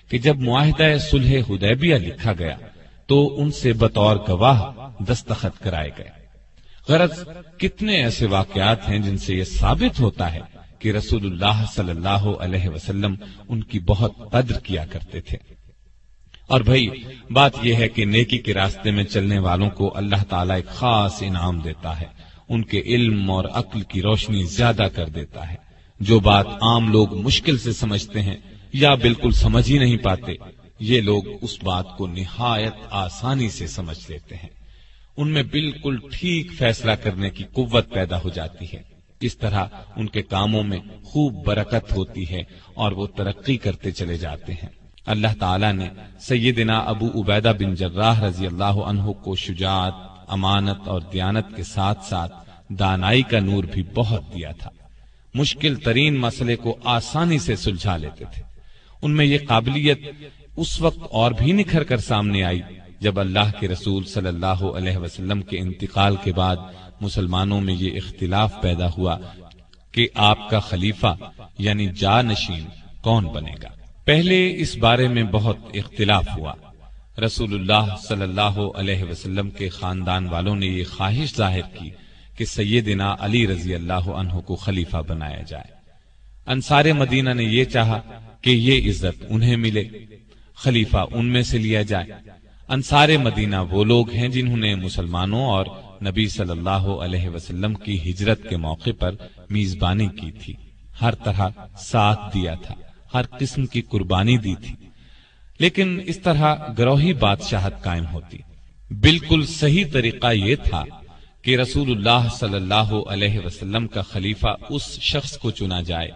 کہ جب معاہدہ صلح حدیبیہ لکھا گیا تو ان سے بطور گواہ دستخط کرائے گئے۔ غرض کتنے ایسے واقعات ہیں جن سے یہ ثابت ہوتا ہے کہ رسول اللہ صلی اللہ علیہ وسلم ان کی بہت قدر کیا کرتے تھے۔ اور بھائی، بات یہ ہے کہ نیکی کے راستے میں چلنے والوں کو اللہ تعالیٰ ایک خاص انعام دیتا ہے۔ ان کے علم اور عقل کی روشنی زیادہ کر دیتا ہے۔ جو بات عام لوگ مشکل سے سمجھتے ہیں یا بالکل سمجھ ہی نہیں پاتے یہ لوگ اس بات کو نہایت آسانی سے سمجھ لیتے ہیں۔ ان میں بالکل ٹھیک فیصلہ کرنے کی قوت پیدا ہو جاتی ہے۔ اس طرح ان کے کاموں میں خوب برکت ہوتی ہے اور وہ ترقی کرتے چلے جاتے ہیں۔ اللہ تعالیٰ نے سیدنا ابو عبیدہ بن جراح رضی اللہ عنہ کو شجاعت، امانت اور دیانت کے ساتھ ساتھ دانائی کا نور بھی بہت دیا تھا۔ مشکل ترین مسئلے کو آسانی سے سلجھا لیتے تھے۔ ان میں یہ قابلیت اس وقت اور بھی نکھر کر سامنے آئی جب اللہ کے رسول صلی اللہ علیہ وسلم کے انتقال کے بعد مسلمانوں میں یہ اختلاف پیدا ہوا کہ آپ کا خلیفہ یعنی جا نشین کون بنے گا۔ پہلے اس بارے میں بہت اختلاف ہوا۔ رسول اللہ صلی اللہ علیہ وسلم کے خاندان والوں نے یہ خواہش ظاہر کی کہ سیدنا علی رضی اللہ عنہ کو خلیفہ بنایا جائے۔ انصار مدینہ نے یہ چاہا کہ یہ عزت انہیں ملے۔ خلیفہ ان میں سے لیا جائے۔ انصار مدینہ وہ لوگ ہیں جنہوں نے مسلمانوں اور نبی صلی اللہ علیہ وسلم کی ہجرت کے موقع پر میزبانی کی تھی۔ ہر طرح ساتھ دیا تھا، ہر قسم کی قربانی دی تھی۔ لیکن اس طرح گروہی بادشاہت قائم ہوتی۔ بالکل صحیح طریقہ یہ تھا کہ رسول اللہ صلی اللہ علیہ وسلم کا خلیفہ اس شخص کو چنا جائے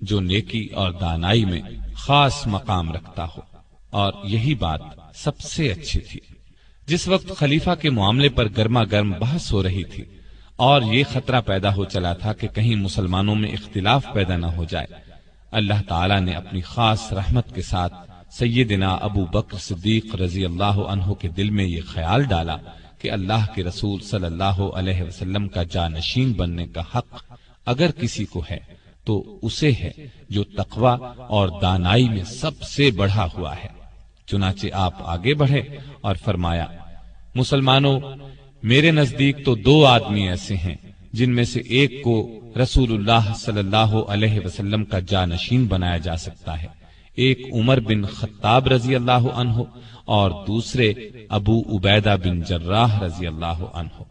جو نیکی اور دانائی میں خاص مقام رکھتا ہو۔ اور یہی بات سب سے اچھی تھی۔ جس وقت خلیفہ کے معاملے پر گرما گرم بحث ہو رہی تھی اور یہ خطرہ پیدا ہو چلا تھا کہ کہیں مسلمانوں میں اختلاف پیدا نہ ہو جائے، اللہ تعالی نے اپنی خاص رحمت کے ساتھ سیدنا ابو بکر صدیق رضی اللہ عنہ کے دل میں یہ خیال ڈالا کہ اللہ کے رسول صلی اللہ علیہ وسلم کا جانشین بننے کا حق اگر کسی کو ہے تو اسے ہے جو تقوی اور دانائی میں سب سے بڑھا ہوا ہے۔ چنانچہ آپ آگے بڑھے اور فرمایا، مسلمانوں، میرے نزدیک تو دو آدمی ایسے ہیں جن میں سے ایک کو رسول اللہ صلی اللہ علیہ وسلم کا جانشین بنایا جا سکتا ہے۔ ایک عمر بن خطاب رضی اللہ عنہ اور دوسرے ابو عبیدہ بن جراح رضی اللہ عنہ۔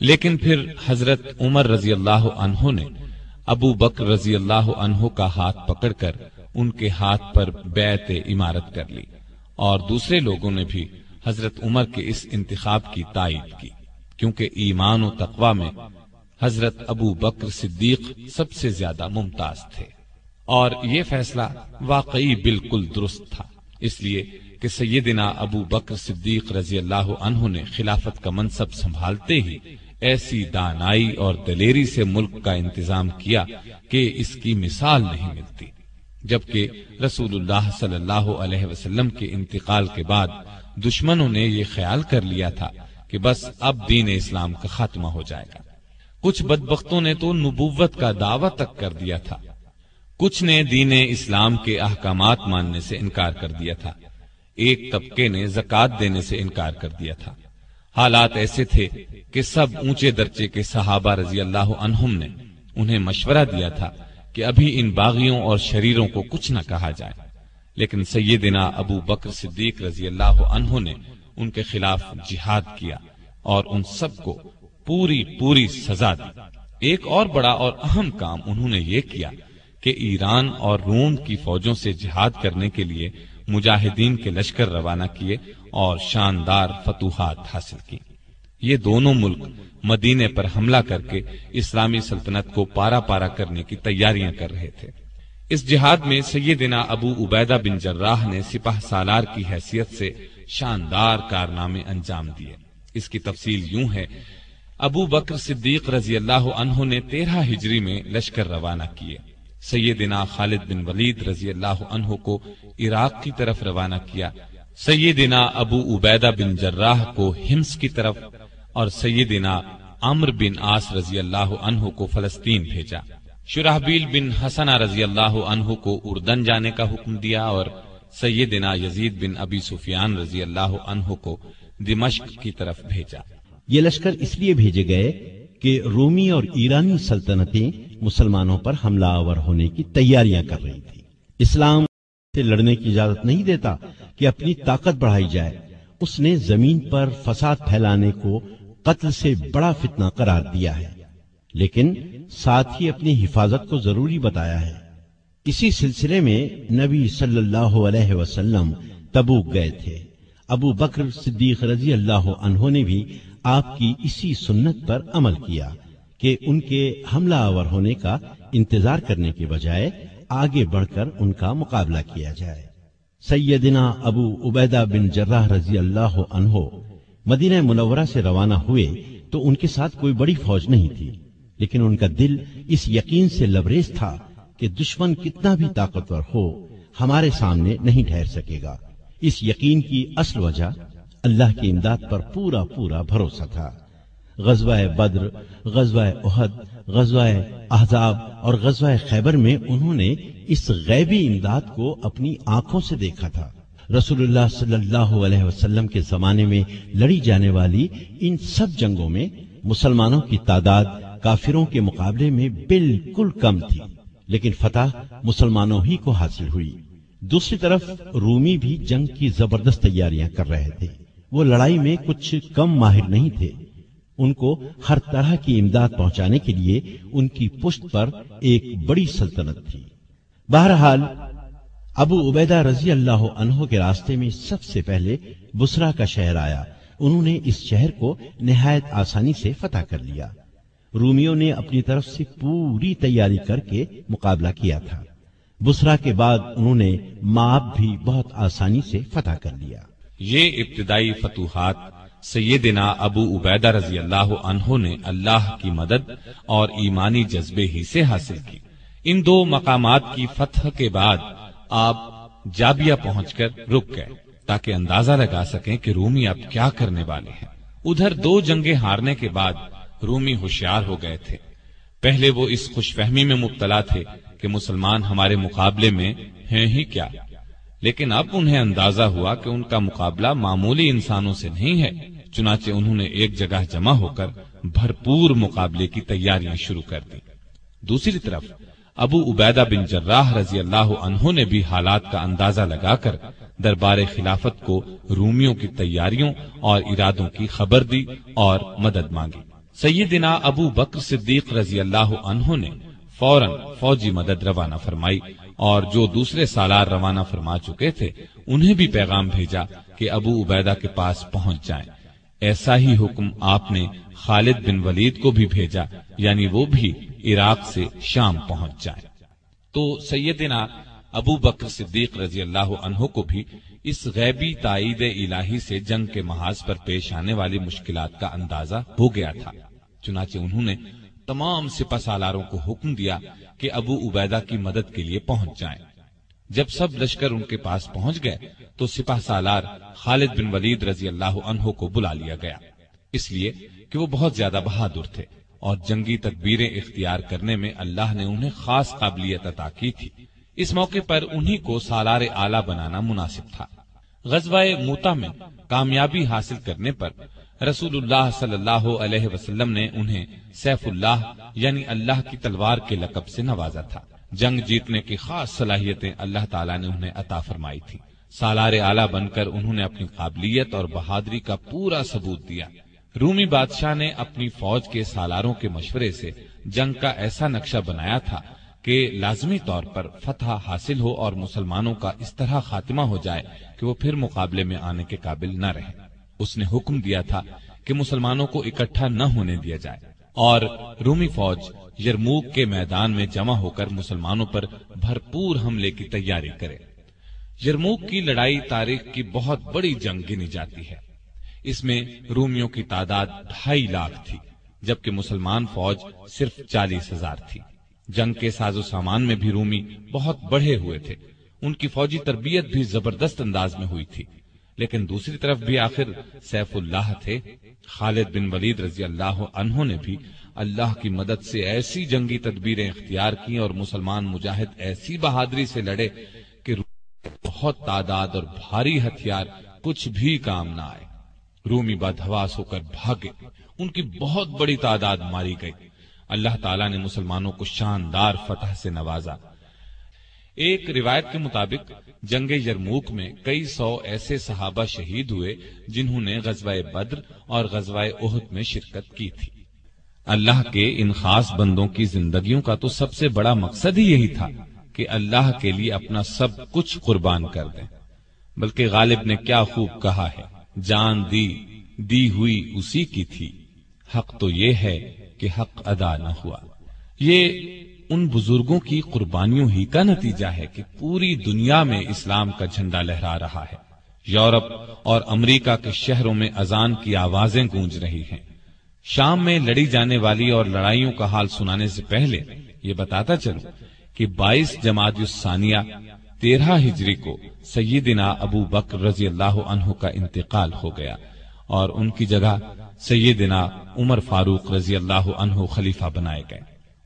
لیکن پھر حضرت عمر رضی اللہ عنہ نے ابو بکر رضی اللہ عنہ کا ہاتھ پکڑ کر ان کے ہاتھ پر بیعت عمارت کر لی۔ اور دوسرے لوگوں نے بھی حضرت عمر کے اس انتخاب کی تائید کی، کیونکہ ایمان و تقوی میں حضرت ابو بکر صدیق سب سے زیادہ ممتاز تھے۔ اور یہ فیصلہ واقعی بالکل درست تھا۔ اس لیے کہ سیدنا ابو بکر صدیق رضی اللہ عنہ نے خلافت کا منصب سنبھالتے ہی ایسی دانائی اور دلیری سے ملک کا انتظام کیا کہ اس کی مثال نہیں ملتی۔ جبکہ رسول اللہ صلی اللہ علیہ وسلم کے انتقال کے بعد دشمنوں نے یہ خیال کر لیا تھا کہ بس اب دین اسلام کا خاتمہ ہو جائے گا۔ کچھ بدبختوں نے تو نبوت کا دعوی تک کر دیا تھا۔ کچھ نے دین اسلام کے احکامات ماننے سے انکار کر دیا تھا۔ ایک طبقے نے زکات دینے سے انکار کر دیا تھا۔ حالات ایسے تھے کہ سب اونچے درجے کے صحابہ رضی اللہ عنہم نے انہیں مشورہ دیا تھا کہ ابھی ان باغیوں اور شریروں کو کچھ نہ کہا جائے۔ لیکن سیدنا ابو بکر صدیق رضی اللہ عنہ نے ان کے خلاف جہاد کیا اور ان سب کو پوری پوری سزا دی۔ ایک اور بڑا اور اہم کام انہوں نے یہ کیا کہ ایران اور روم کی فوجوں سے جہاد کرنے کے لیے مجاہدین کے لشکر روانہ کیے اور شاندار فتوحات حاصل کی یہ دونوں ملک مدینے پر حملہ کر کے اسلامی سلطنت کو پارا پارا کرنے کی تیاریاں کر رہے تھے۔ اس جہاد میں سیدنا ابو عبیدہ بن جراح نے سپاہ سالار کی حیثیت سے شاندار کارنامے انجام دیے۔ اس کی تفصیل یوں ہے، ابو بکر صدیق رضی اللہ عنہ نے تیرہ ہجری میں لشکر روانہ کیے۔ سیدنا خالد بن ولید رضی اللہ عنہ کو عراق کی طرف روانہ کیا۔ سیدنا ابو عبیدہ بن جراح کو ہمس کی طرف اور سیدنا عمر بن آس رضی اللہ عنہ کو فلسطین بھیجا۔ شرحبیل بن حسن رضی اللہ عنہ کو اردن جانے کا حکم دیا اور سیدنا یزید بن ابی سفیان رضی اللہ عنہ کو دمشق کی طرف بھیجا۔ یہ لشکر اس لیے بھیجے گئے کہ رومی اور ایرانی سلطنتیں مسلمانوں پر حملہ آور ہونے کی تیاریاں کر رہی تھی اسلام سے لڑنے کی اجازت نہیں دیتا کہ اپنی طاقت بڑھائی جائے۔ اس نے زمین پر فساد پھیلانے کو قتل سے بڑا فتنہ قرار دیا ہے۔ لیکن ساتھ ہی اپنی حفاظت کو ضروری بتایا ہے۔ اسی سلسلے میں نبی صلی اللہ علیہ وسلم تبوک گئے تھے۔ ابو بکر صدیق رضی اللہ عنہ نے بھی آپ کی اسی سنت پر عمل کیا کہ ان کے حملہ آور ہونے کا انتظار کرنے کے بجائے آگے بڑھ کر ان کا مقابلہ کیا جائے۔ سیدنا ابو عبیدہ بن جرہ رضی اللہ عنہ مدینہ منورہ سے روانہ ہوئے تو ان کے ساتھ کوئی بڑی فوج نہیں تھی، لیکن ان کا دل اس یقین سے لبریز تھا کہ دشمن کتنا بھی طاقتور ہو، ہمارے سامنے نہیں ٹھہر سکے گا۔ اس یقین کی اصل وجہ اللہ کی امداد پر پورا پورا بھروسہ تھا۔ غزوہ بدر، غزوہ احد، غزوہ احزاب اور غزوہ خیبر میں انہوں نے اس غیبی امداد کو اپنی آنکھوں سے دیکھا تھا۔ رسول اللہ صلی اللہ علیہ وسلم کے زمانے میں لڑی جانے والی ان سب جنگوں میں مسلمانوں کی تعداد کافروں کے مقابلے میں بالکل کم تھی، لیکن فتح مسلمانوں ہی کو حاصل ہوئی۔ دوسری طرف رومی بھی جنگ کی زبردست تیاریاں کر رہے تھے۔ وہ لڑائی میں کچھ کم ماہر نہیں تھے۔ ان کو ہر طرح کی امداد پہنچانے کے لیے ان کی پشت پر ایک بڑی سلطنت تھی۔ بہرحال ابو عبیدہ رضی اللہ عنہ کے راستے میں سب سے پہلے بسرا کا شہر آیا۔ انہوں نے اس شہر کو نہایت آسانی سے فتح کر لیا۔ رومیوں نے اپنی طرف سے پوری تیاری کر کے مقابلہ کیا تھا۔ بسرا کے بعد انہوں نے ماب بھی بہت آسانی سے فتح کر لیا۔ یہ ابتدائی فتوحات سیدنا ابو عبیدہ رضی اللہ عنہ نے اللہ کی مدد اور ایمانی جذبے ہی سے حاصل کی۔ ان دو مقامات کی فتح کے بعد آپ جابیا پہنچ کر رک گئے تاکہ اندازہ لگا سکیں کہ رومی اب کیا کرنے والے ہیں۔ ادھر دو جنگیں ہارنے کے بعد رومی ہوشیار ہو گئے تھے۔ پہلے وہ اس خوش فہمی میں مبتلا تھے کہ مسلمان ہمارے مقابلے میں ہیں ہی کیا۔ لیکن اب انہیں اندازہ ہوا کہ ان کا مقابلہ معمولی انسانوں سے نہیں ہے، چنانچہ انہوں نے ایک جگہ جمع ہو کر بھرپور مقابلے کی تیاریاں شروع کر دی دوسری طرف ابو عبیدہ بن جراح رضی اللہ عنہ نے بھی حالات کا اندازہ لگا کر دربار خلافت کو رومیوں کی تیاریوں اور ارادوں کی خبر دی اور مدد مانگی۔ سیدنا ابو بکر صدیق رضی اللہ عنہ نے فوراً فوجی مدد روانہ فرمائی اور جو دوسرے سالار روانہ فرما چکے تھے، انہیں بھی پیغام بھیجا کہ ابو عبیدہ کے پاس پہنچ جائیں۔ ایسا ہی حکم آپ نے خالد بن ولید کو بھی بھیجا یعنی وہ بھی عراق سے شام پہنچ جائیں تو سیدنا ابو بکر صدیق رضی اللہ عنہ کو بھی اس غیبی تائید الہی سے جنگ کے محاذ پر پیش آنے والی مشکلات کا اندازہ ہو گیا تھا۔ چنانچہ انہوں نے تمام سپہ سالاروں کو حکم دیا کہ ابو عبیدہ کی مدد کے لیے پہنچ جائیں۔ جب سب لشکر ان کے پاس پہنچ گئے تو سپاہ سالار خالد بن ولید رضی اللہ عنہ کو بلا لیا گیا۔ اس لیے کہ وہ بہت زیادہ بہادر تھے۔ اور جنگی تدبیریں اختیار کرنے میں اللہ نے انہیں خاص قابلیت عطا کی تھی۔ اس موقع پر انہی کو سالار اعلی بنانا مناسب تھا۔ غزوہ موتا میں کامیابی حاصل کرنے پر رسول اللہ صلی اللہ علیہ وسلم نے انہیں سیف اللہ یعنی اللہ کی تلوار کے لقب سے نوازا تھا۔ جنگ جیتنے کی خاص صلاحیتیں اللہ تعالیٰ نے انہیں عطا فرمائی تھی۔ سالار اعلی بن کر انہوں نے اپنی قابلیت اور بہادری کا پورا ثبوت دیا۔ رومی بادشاہ نے اپنی فوج کے سالاروں کے مشورے سے جنگ کا ایسا نقشہ بنایا تھا کہ لازمی طور پر فتح حاصل ہو اور مسلمانوں کا اس طرح خاتمہ ہو جائے کہ وہ پھر مقابلے میں آنے کے قابل نہ رہے اس نے حکم دیا تھا کہ مسلمانوں کو اکٹھا نہ ہونے دیا جائے اور رومی فوج یرموک کے میدان میں جمع ہو کر مسلمانوں پر بھرپور حملے کی تیاری کرے۔ یرموک کی لڑائی تاریخ کی بہت بڑی جنگ گنی جاتی ہے۔ اس میں رومیوں کی تعداد ڈھائی لاکھ تھی، جبکہ مسلمان فوج صرف چالیس ہزار تھی۔ جنگ کے ساز و سامان میں بھی رومی بہت بڑھے ہوئے تھے۔ ان کی فوجی تربیت بھی زبردست انداز میں ہوئی تھی۔ لیکن دوسری طرف بھی آخر سیف اللہ تھے۔ خالد بن ولید رضی اللہ عنہ نے بھی اللہ کی مدد سے ایسی جنگی تدبیریں اختیار کی اور مسلمان مجاہد ایسی بہادری سے لڑے کہ بہت تعداد اور بھاری ہتھیار کچھ بھی کام نہ آئے۔ رومی بدہواس ہو کر بھاگے۔ ان کی بہت بڑی تعداد ماری گئی۔ اللہ تعالیٰ نے مسلمانوں کو شاندار فتح سے نوازا۔ ایک روایت کے مطابق، جنگ یرموک میں کئی سو ایسے صحابہ شہید ہوئے جنہوں نے غزوہ بدر اور غزوہ عہد میں شرکت کی تھی۔ اللہ کے ان خاص بندوں کی زندگیوں کا تو سب سے بڑا مقصد ہی یہی تھا کہ اللہ کے لیے اپنا سب کچھ قربان کر دیں۔ بلکہ غالب نے کیا خوب کہا ہے۔ جان دی دی ہوئی اسی کی تھی۔ حق تو یہ ہے کہ حق ادا نہ ہوا۔ یہ ان بزرگوں کی قربانیوں ہی کا نتیجہ ہے کہ پوری دنیا میں اسلام کا جھنڈا لہرا رہا ہے۔ یورپ اور امریکہ کے شہروں میں اذان کی آوازیں گونج رہی ہیں۔ شام میں لڑی جانے والی اور لڑائیوں کا حال سنانے سے پہلے یہ بتاتا چلوں کہ بائیس جماعت الثانیہ تیرہ ہجری کو سیدنا ابو بکر رضی اللہ عنہ کا انتقال ہو گیا اور ان کی جگہ سیدنا عمر فاروق رضی اللہ عنہ خلیفہ بنائے گئے۔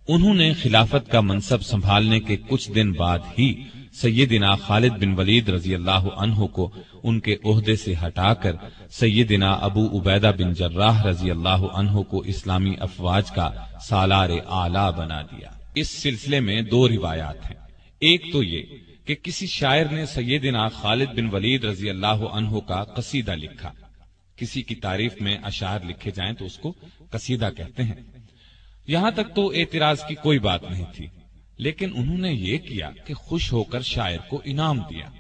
انہوں نے خلافت کا منصب سنبھالنے کے کچھ دن بعد ہی سیدنا خالد بن ولید رضی اللہ عنہ کو ان کے عہدے سے ہٹا کر سیدنا ابو عبیدہ بن جراح رضی اللہ عنہ کو اسلامی افواج کا سالار اعلی بنا دیا۔ اس سلسلے میں دو روایات ہیں۔ ایک تو یہ کہ کسی شاعر نے سیدنا خالد بن ولید رضی اللہ عنہ کا قصیدہ لکھا۔ کسی کی تعریف میں اشعار لکھے جائیں تو اس کو قصیدہ کہتے ہیں۔ یہاں تک تو اعتراض کی کوئی بات نہیں تھی، لیکن انہوں نے یہ کیا کہ خوش ہو کر شاعر کو انعام دیا۔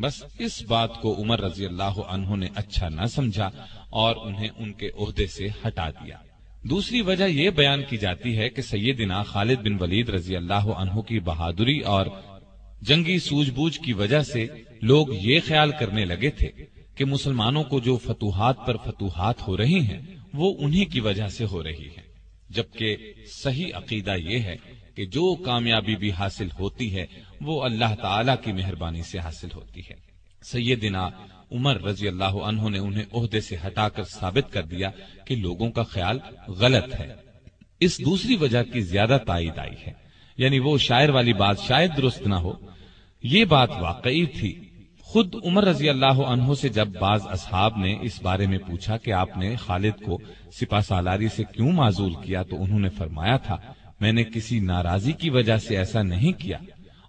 بس اس بات کو عمر رضی اللہ عنہ نے اچھا نہ سمجھا اور انہیں ان کے عہدے سے ہٹا دیا۔ دوسری وجہ یہ بیان کی جاتی ہے کہ سیدنا خالد بن ولید رضی اللہ عنہ کی بہادری اور جنگی سوج بوجھ کی وجہ سے لوگ یہ خیال کرنے لگے تھے کہ مسلمانوں کو جو فتوحات پر فتوحات ہو رہی ہیں، وہ انہی کی وجہ سے ہو رہی ہے جبکہ صحیح عقیدہ یہ ہے کہ جو کامیابی بھی حاصل ہوتی ہے، وہ اللہ تعالی کی مہربانی سے حاصل ہوتی ہے۔ سیدنا عمر رضی اللہ عنہ نے انہیں عہدے سے ہٹا کر ثابت کر دیا کہ لوگوں کا خیال غلط ہے۔ اس دوسری وجہ کی زیادہ تائید آئی ہے۔ یعنی وہ شاعر والی بات شاید درست نہ ہو یہ بات واقعی تھی۔ خود عمر رضی اللہ عنہ سے جب بعض اصحاب نے اس بارے میں پوچھا کہ آپ نے خالد کو سپا سالاری سے کیوں معذول کیا، تو انہوں نے فرمایا تھا، میں نے کسی ناراضی کی وجہ سے ایسا نہیں کیا،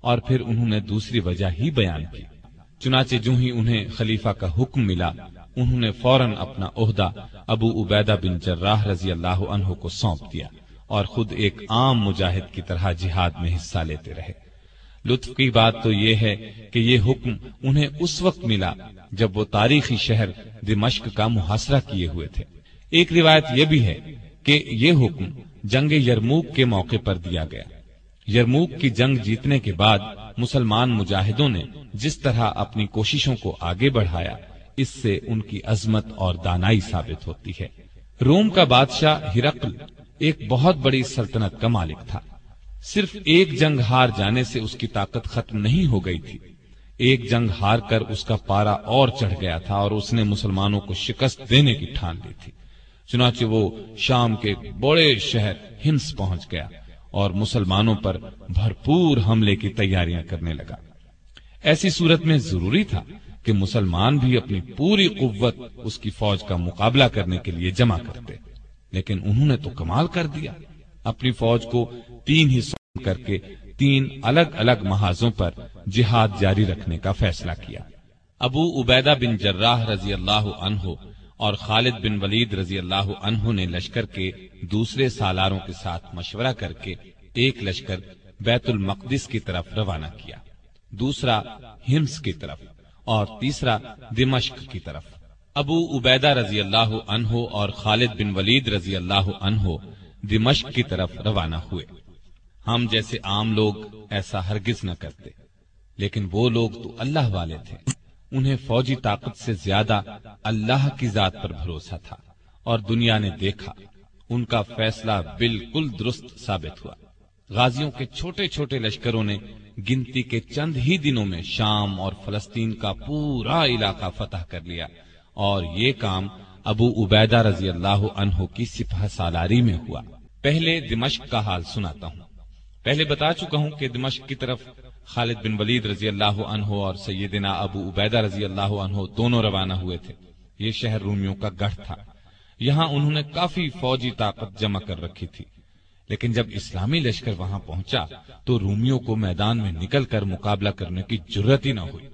اور پھر انہوں نے دوسری وجہ ہی بیان کی۔ چنانچہ جو ہی انہیں خلیفہ کا حکم ملا، انہوں نے فوراً اپنا عہدہ ابو عبیدہ بن جراح رضی اللہ عنہ کو سونپ دیا اور خود ایک عام مجاہد کی طرح جہاد میں حصہ لیتے رہے۔ لطف کی بات تو یہ ہے کہ یہ حکم انہیں اس وقت ملا جب وہ تاریخی شہر دمشق کا محاصرہ کیے ہوئے تھے۔ ایک روایت یہ بھی ہے کہ یہ حکم جنگ یرموک کے موقع پر دیا گیا۔ یرموک کی جنگ جیتنے کے بعد مسلمان مجاہدوں نے جس طرح اپنی کوششوں کو آگے بڑھایا، اس سے ان کی عظمت اور دانائی ثابت ہوتی ہے۔ روم کا بادشاہ ہرقل ایک بہت بڑی سلطنت کا مالک تھا۔ صرف ایک جنگ ہار جانے سے اس کی طاقت ختم نہیں ہو گئی تھی۔ ایک جنگ ہار کر اس کا پارا اور چڑھ گیا تھا اور اس نے مسلمانوں کو شکست دینے کی ٹھان لی تھی۔ چنانچہ وہ شام کے بڑے شہر ہنس پہنچ گیا اور مسلمانوں پر بھرپور حملے کی تیاریاں کرنے لگا۔ ایسی صورت میں ضروری تھا کہ مسلمان بھی اپنی پوری قوت اس کی فوج کا مقابلہ کرنے کے لیے جمع کرتے، لیکن انہوں نے تو کمال کر دیا۔ اپنی فوج کو تین حصوں کر کے تین الگ الگ محاذوں پر جہاد جاری رکھنے کا فیصلہ کیا۔ ابو عبیدہ بن جراح رضی اللہ عنہ اور خالد بن ولید رضی اللہ عنہ نے لشکر کے دوسرے سالاروں کے ساتھ مشورہ کر کے ایک لشکر بیت المقدس کی طرف روانہ کیا، دوسرا ہمس کی طرف اور تیسرا دمشق کی طرف۔ ابو عبیدہ رضی اللہ عنہ اور خالد بن ولید رضی اللہ عنہ دمشق کی طرف روانہ ہوئے۔ ہم جیسے عام لوگ ایسا ہرگز نہ کرتے۔ لیکن وہ لوگ تو اللہ والے تھے۔ انہیں فوجی طاقت سے زیادہ اللہ کی ذات پر بھروسہ تھا اور دنیا نے دیکھا۔ ان کا فیصلہ بالکل درست ثابت ہوا۔ غازیوں کے چھوٹے چھوٹے لشکروں نے گنتی کے چند ہی دنوں میں شام اور فلسطین کا پورا علاقہ فتح کر لیا۔ اور یہ کام ابو عبیدہ رضی اللہ عنہ کی سپہ سالاری میں ہوا۔ پہلے دمشق کا حال سناتا ہوں۔ پہلے بتا چکا ہوں کہ دمشق کی طرف خالد بن ولید رضی اللہ عنہ اور سیدنا ابو عبیدہ رضی اللہ عنہ دونوں روانہ ہوئے تھے۔ یہ شہر رومیوں کا گڑھ تھا۔ یہاں انہوں نے کافی فوجی طاقت جمع کر رکھی تھی۔ لیکن جب اسلامی لشکر وہاں پہنچا تو رومیوں کو میدان میں نکل کر مقابلہ کرنے کی ضرورت ہی نہ ہوئی۔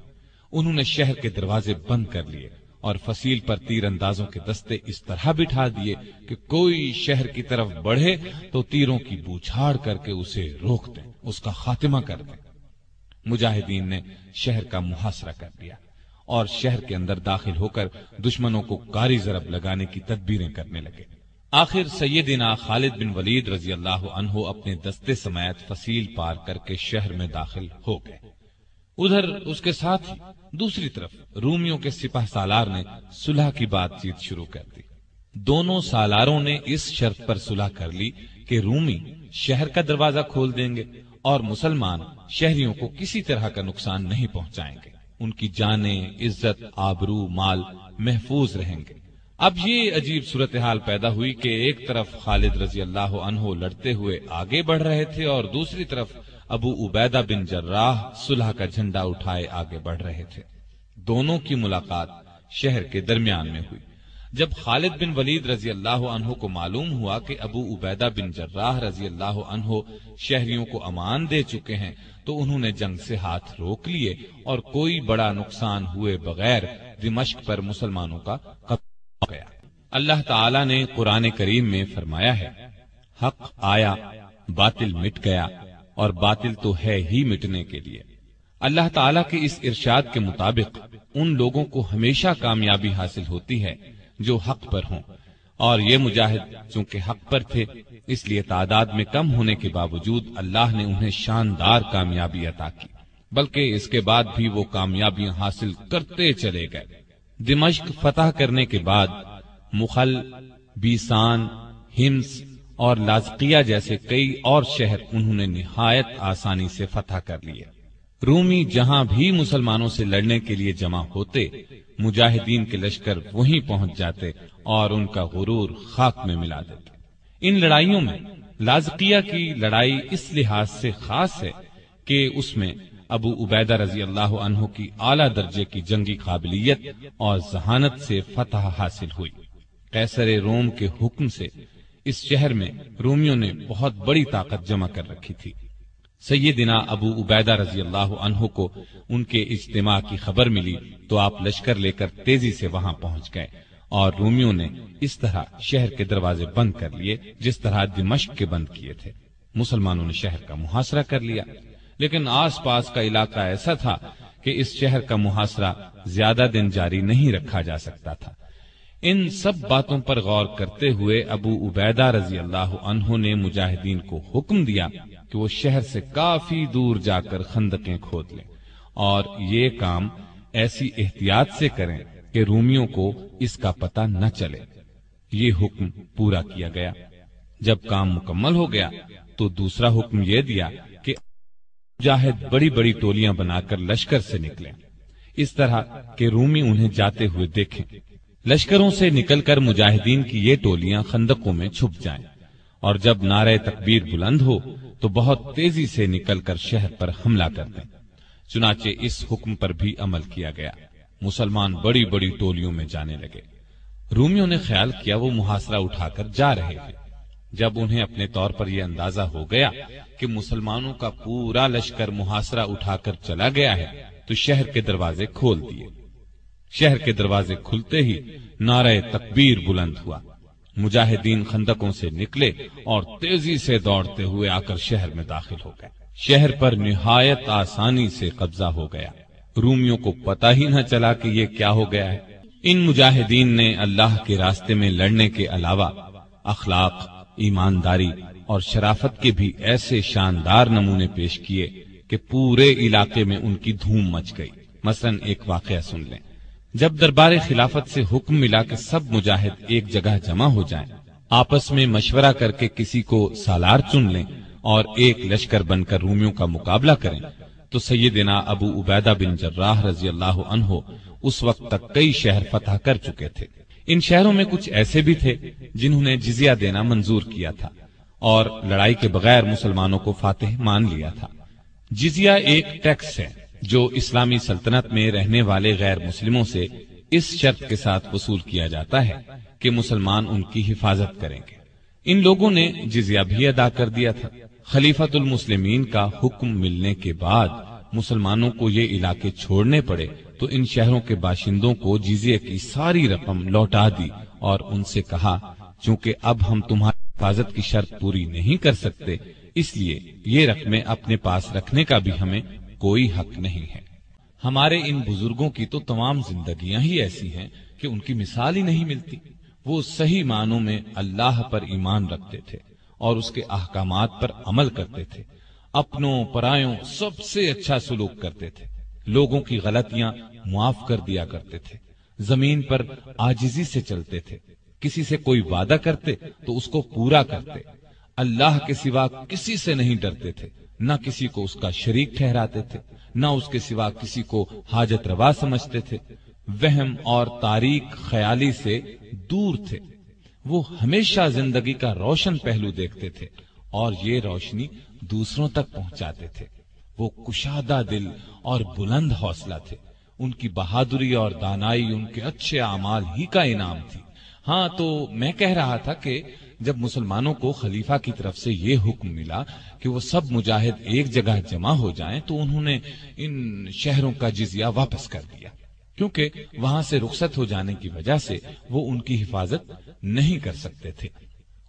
انہوں نے شہر کے دروازے بند کر لیے۔ اور فصیل پر تیر اندازوں کے دستے اس طرح بٹھا دیے کہ کوئی شہر کی طرف بڑھے تو تیروں کی بوچھاڑ کر کے اسے روک دیں، اس کا خاتمہ کر دیں۔ مجاہدین نے شہر کا محاصرہ کر دیا اور شہر کے اندر داخل ہو کر دشمنوں کو کاری ضرب لگانے کی تدبیریں کرنے لگے۔ آخر سیدنا خالد بن ولید رضی اللہ عنہ اپنے دستے سمیت فصیل پار کر کے شہر میں داخل ہو گئے۔ ادھر اس کے ساتھ ہی دوسری طرف رومیوں کے سپاہ سالار نے صلح کی بات چیت شروع کر دی۔ دونوں سالاروں نے اس شرط پر صلح کر لی کہ رومی شہر کا دروازہ کھول دیں گے اور مسلمان شہریوں کو کسی طرح کا نقصان نہیں پہنچائیں گے۔ ان کی جانیں، عزت، آبرو، مال محفوظ رہیں گے۔ اب یہ عجیب صورتحال پیدا ہوئی کہ ایک طرف خالد رضی اللہ عنہ لڑتے ہوئے آگے بڑھ رہے تھے اور دوسری طرف ابو عبیدہ بن جراح صلح کا جھنڈا اٹھائے آگے بڑھ رہے تھے۔ دونوں کی ملاقات شہر کے درمیان میں ہوئی۔ جب خالد بن ولید رضی اللہ عنہ کو معلوم ہوا کہ ابو عبیدہ بن جراح رضی اللہ عنہ شہریوں کو امان دے چکے ہیں، تو انہوں نے جنگ سے ہاتھ روک لیے اور کوئی بڑا نقصان ہوئے بغیر دمشق پر مسلمانوں کا قبضہ گیا اللہ تعالی نے قرآن کریم میں فرمایا ہے، حق آیا، باطل مٹ گیا۔ اور باطل تو ہے ہی مٹنے کے لیے۔ اللہ تعالیٰ کے اس ارشاد کے مطابق ان لوگوں کو ہمیشہ کامیابی حاصل ہوتی ہے جو حق پر ہوں۔ اور یہ مجاہد چونکہ حق پر تھے، اس لیے تعداد میں کم ہونے کے باوجود اللہ نے انہیں شاندار کامیابی عطا کی۔ بلکہ اس کے بعد بھی وہ کامیابیاں حاصل کرتے چلے گئے۔ دمشق فتح کرنے کے بعد مخل بیسان ہمس اور لازقیہ جیسے کئی اور شہر انہوں نے نہایت آسانی سے فتح کر لیے۔ رومی جہاں بھی مسلمانوں سے لڑنے کے لیے جمع ہوتے، مجاہدین کے لشکر وہیں پہنچ جاتے اور ان کا غرور خاک میں ملا دیتے۔ ان لڑائیوں میں لازقیہ کی لڑائی اس لحاظ سے خاص ہے کہ اس میں ابو عبیدہ رضی اللہ عنہ کی اعلی درجے کی جنگی قابلیت اور ذہانت سے فتح حاصل ہوئی۔ قیصر روم کے حکم سے اس شہر میں رومیوں نے بہت بڑی طاقت جمع کر رکھی تھی۔ سیدنا ابو عبیدہ رضی اللہ عنہ کو ان کے اجتماع کی خبر ملی تو آپ لشکر لے کر تیزی سے وہاں پہنچ گئے اور رومیوں نے اس طرح شہر کے دروازے بند کر لیے جس طرح دمشق کے بند کیے تھے۔ مسلمانوں نے شہر کا محاصرہ کر لیا۔ لیکن آس پاس کا علاقہ ایسا تھا کہ اس شہر کا محاصرہ زیادہ دن جاری نہیں رکھا جا سکتا تھا۔ ان سب باتوں پر غور کرتے ہوئے ابو عبیدہ رضی اللہ عنہ نے مجاہدین کو حکم دیا کہ وہ شہر سے کافی دور جا کر خندقیں کھود لیں اور یہ کام ایسی احتیاط سے کریں کہ رومیوں کو اس کا پتہ نہ چلے۔ یہ حکم پورا کیا گیا۔ جب کام مکمل ہو گیا تو دوسرا حکم یہ دیا کہ مجاہد بڑی بڑی ٹولیاں بنا کر لشکر سے نکلیں۔ اس طرح کہ رومی انہیں جاتے ہوئے دیکھیں۔ لشکروں سے نکل کر مجاہدین کی یہ ٹولیاں خندقوں میں چھپ جائیں۔ اور جب نعرہ تکبیر بلند ہو، تو بہت تیزی سے نکل کر شہر پر حملہ کر دیں۔ چنانچہ اس حکم پر بھی عمل کیا گیا۔ مسلمان بڑی بڑی ٹولیوں میں جانے لگے۔ رومیوں نے خیال کیا وہ محاصرہ اٹھا کر جا رہے ہیں۔ جب انہیں اپنے طور پر یہ اندازہ ہو گیا کہ مسلمانوں کا پورا لشکر محاصرہ اٹھا کر چلا گیا ہے، تو شہر کے دروازے کھول دیے۔ شہر کے دروازے کھلتے ہی نعرہ تکبیر بلند ہوا۔ مجاہدین خندقوں سے نکلے اور تیزی سے دوڑتے ہوئے آ کر شہر میں داخل ہو گئے۔ شہر پر نہایت آسانی سے قبضہ ہو گیا۔ رومیوں کو پتا ہی نہ چلا کہ یہ کیا ہو گیا ہے۔ ان مجاہدین نے اللہ کے راستے میں لڑنے کے علاوہ اخلاق، ایمانداری اور شرافت کے بھی ایسے شاندار نمونے پیش کیے کہ پورے علاقے میں ان کی دھوم مچ گئی۔ مثلا ایک واقعہ سن لیں۔ جب دربار خلافت سے حکم ملا کہ سب مجاہد ایک جگہ جمع ہو جائیں، آپس میں مشورہ کر کے کسی کو سالار چن لیں اور ایک لشکر بن کر رومیوں کا مقابلہ کریں، تو سیدنا ابو عبیدہ بن جراح رضی اللہ عنہ اس وقت تک کئی شہر فتح کر چکے تھے۔ ان شہروں میں کچھ ایسے بھی تھے جنہوں نے جزیہ دینا منظور کیا تھا اور لڑائی کے بغیر مسلمانوں کو فاتح مان لیا تھا۔ جزیہ ایک ٹیکس ہے۔ جو اسلامی سلطنت میں رہنے والے غیر مسلموں سے اس شرط کے ساتھ وصول کیا جاتا ہے کہ مسلمان ان کی حفاظت کریں گے۔ ان لوگوں نے جزیہ بھی ادا کر دیا تھا۔ خلیفت المسلمین کا حکم ملنے کے بعد مسلمانوں کو یہ علاقے چھوڑنے پڑے تو ان شہروں کے باشندوں کو جزیے کی ساری رقم لوٹا دی اور ان سے کہا، چونکہ اب ہم تمہاری حفاظت کی شرط پوری نہیں کر سکتے، اس لیے یہ رقمیں اپنے پاس رکھنے کا بھی ہمیں کوئی حق نہیں ہے۔ ہمارے ان بزرگوں کی تو تمام زندگیاں ہی ایسی ہیں کہ ان کی مثال ہی نہیں ملتی۔ وہ صحیح معنوں میں اللہ پر ایمان رکھتے تھے اور اس کے احکامات پر عمل کرتے تھے۔ اپنوں پرایوں سب سے اچھا سلوک کرتے تھے۔ لوگوں کی غلطیاں معاف کر دیا کرتے تھے۔ زمین پر آجزی سے چلتے تھے۔ کسی سے کوئی وعدہ کرتے تو اس کو پورا کرتے۔ اللہ کے سوا کسی سے نہیں ڈرتے تھے۔ نہ کسی کو اس کا شریک ٹھہراتے تھے، نہ اس کے سوا کسی کو حاجت روا سمجھتے تھے۔ وہم اور تاریخ خیالی سے دور تھے۔ وہ ہمیشہ زندگی کا روشن پہلو دیکھتے تھے اور یہ روشنی دوسروں تک پہنچاتے تھے۔ وہ کشادہ دل اور بلند حوصلہ تھے۔ ان کی بہادری اور دانائی ان کے اچھے اعمال ہی کا انعام تھی۔ ہاں تو میں کہہ رہا تھا کہ جب مسلمانوں کو خلیفہ کی طرف سے یہ حکم ملا کہ وہ سب مجاہد ایک جگہ جمع ہو جائیں، تو انہوں نے ان شہروں کا جزیہ واپس کر دیا۔ کیونکہ وہاں سے رخصت ہو جانے کی وجہ سے وہ ان کی حفاظت نہیں کر سکتے تھے۔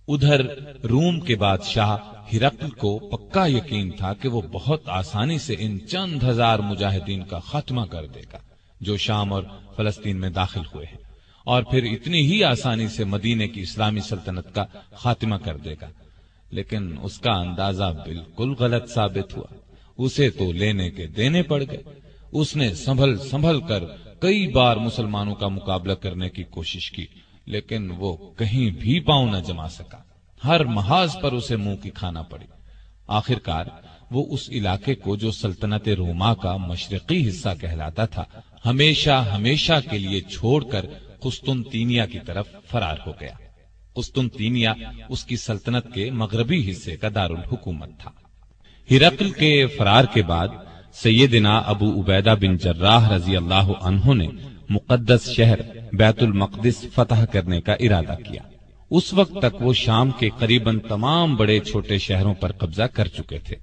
ادھر روم کے بادشاہ ہرقل کو پکا یقین تھا کہ وہ بہت آسانی سے ان چند ہزار مجاہدین کا خاتمہ کر دے گا، جو شام اور فلسطین میں داخل ہوئے ہیں۔ اور پھر اتنی ہی آسانی سے مدینے کی اسلامی سلطنت کا خاتمہ کر دے گا۔ لیکن اس کا اندازہ بالکل غلط ثابت ہوا۔ اسے تو لینے کے دینے پڑ گئے۔ اس نے سنبھل سنبھل کر کئی بار مسلمانوں کا مقابلہ کرنے کی کوشش کی، لیکن وہ کہیں بھی پاؤں نہ جما سکا۔ ہر محاذ پر اسے منہ کی کھانا پڑی۔ آخر کار وہ اس علاقے کو جو سلطنت روما کا مشرقی حصہ کہلاتا تھا، ہمیشہ ہمیشہ کے لیے چھوڑ کر قسطنطینیہ کی طرف فرار ہو گیا۔ قسطنطینیہ اس کی سلطنت کے مغربی حصے کا دارالحکومت تھا۔ ہرقل کے فرار کے بعد سیدنا ابو عبیدہ بن جراح رضی اللہ عنہ نے مقدس شہر بیت المقدس فتح کرنے کا ارادہ کیا۔ اس وقت تک وہ شام کے قریب تمام بڑے چھوٹے شہروں پر قبضہ کر چکے تھے۔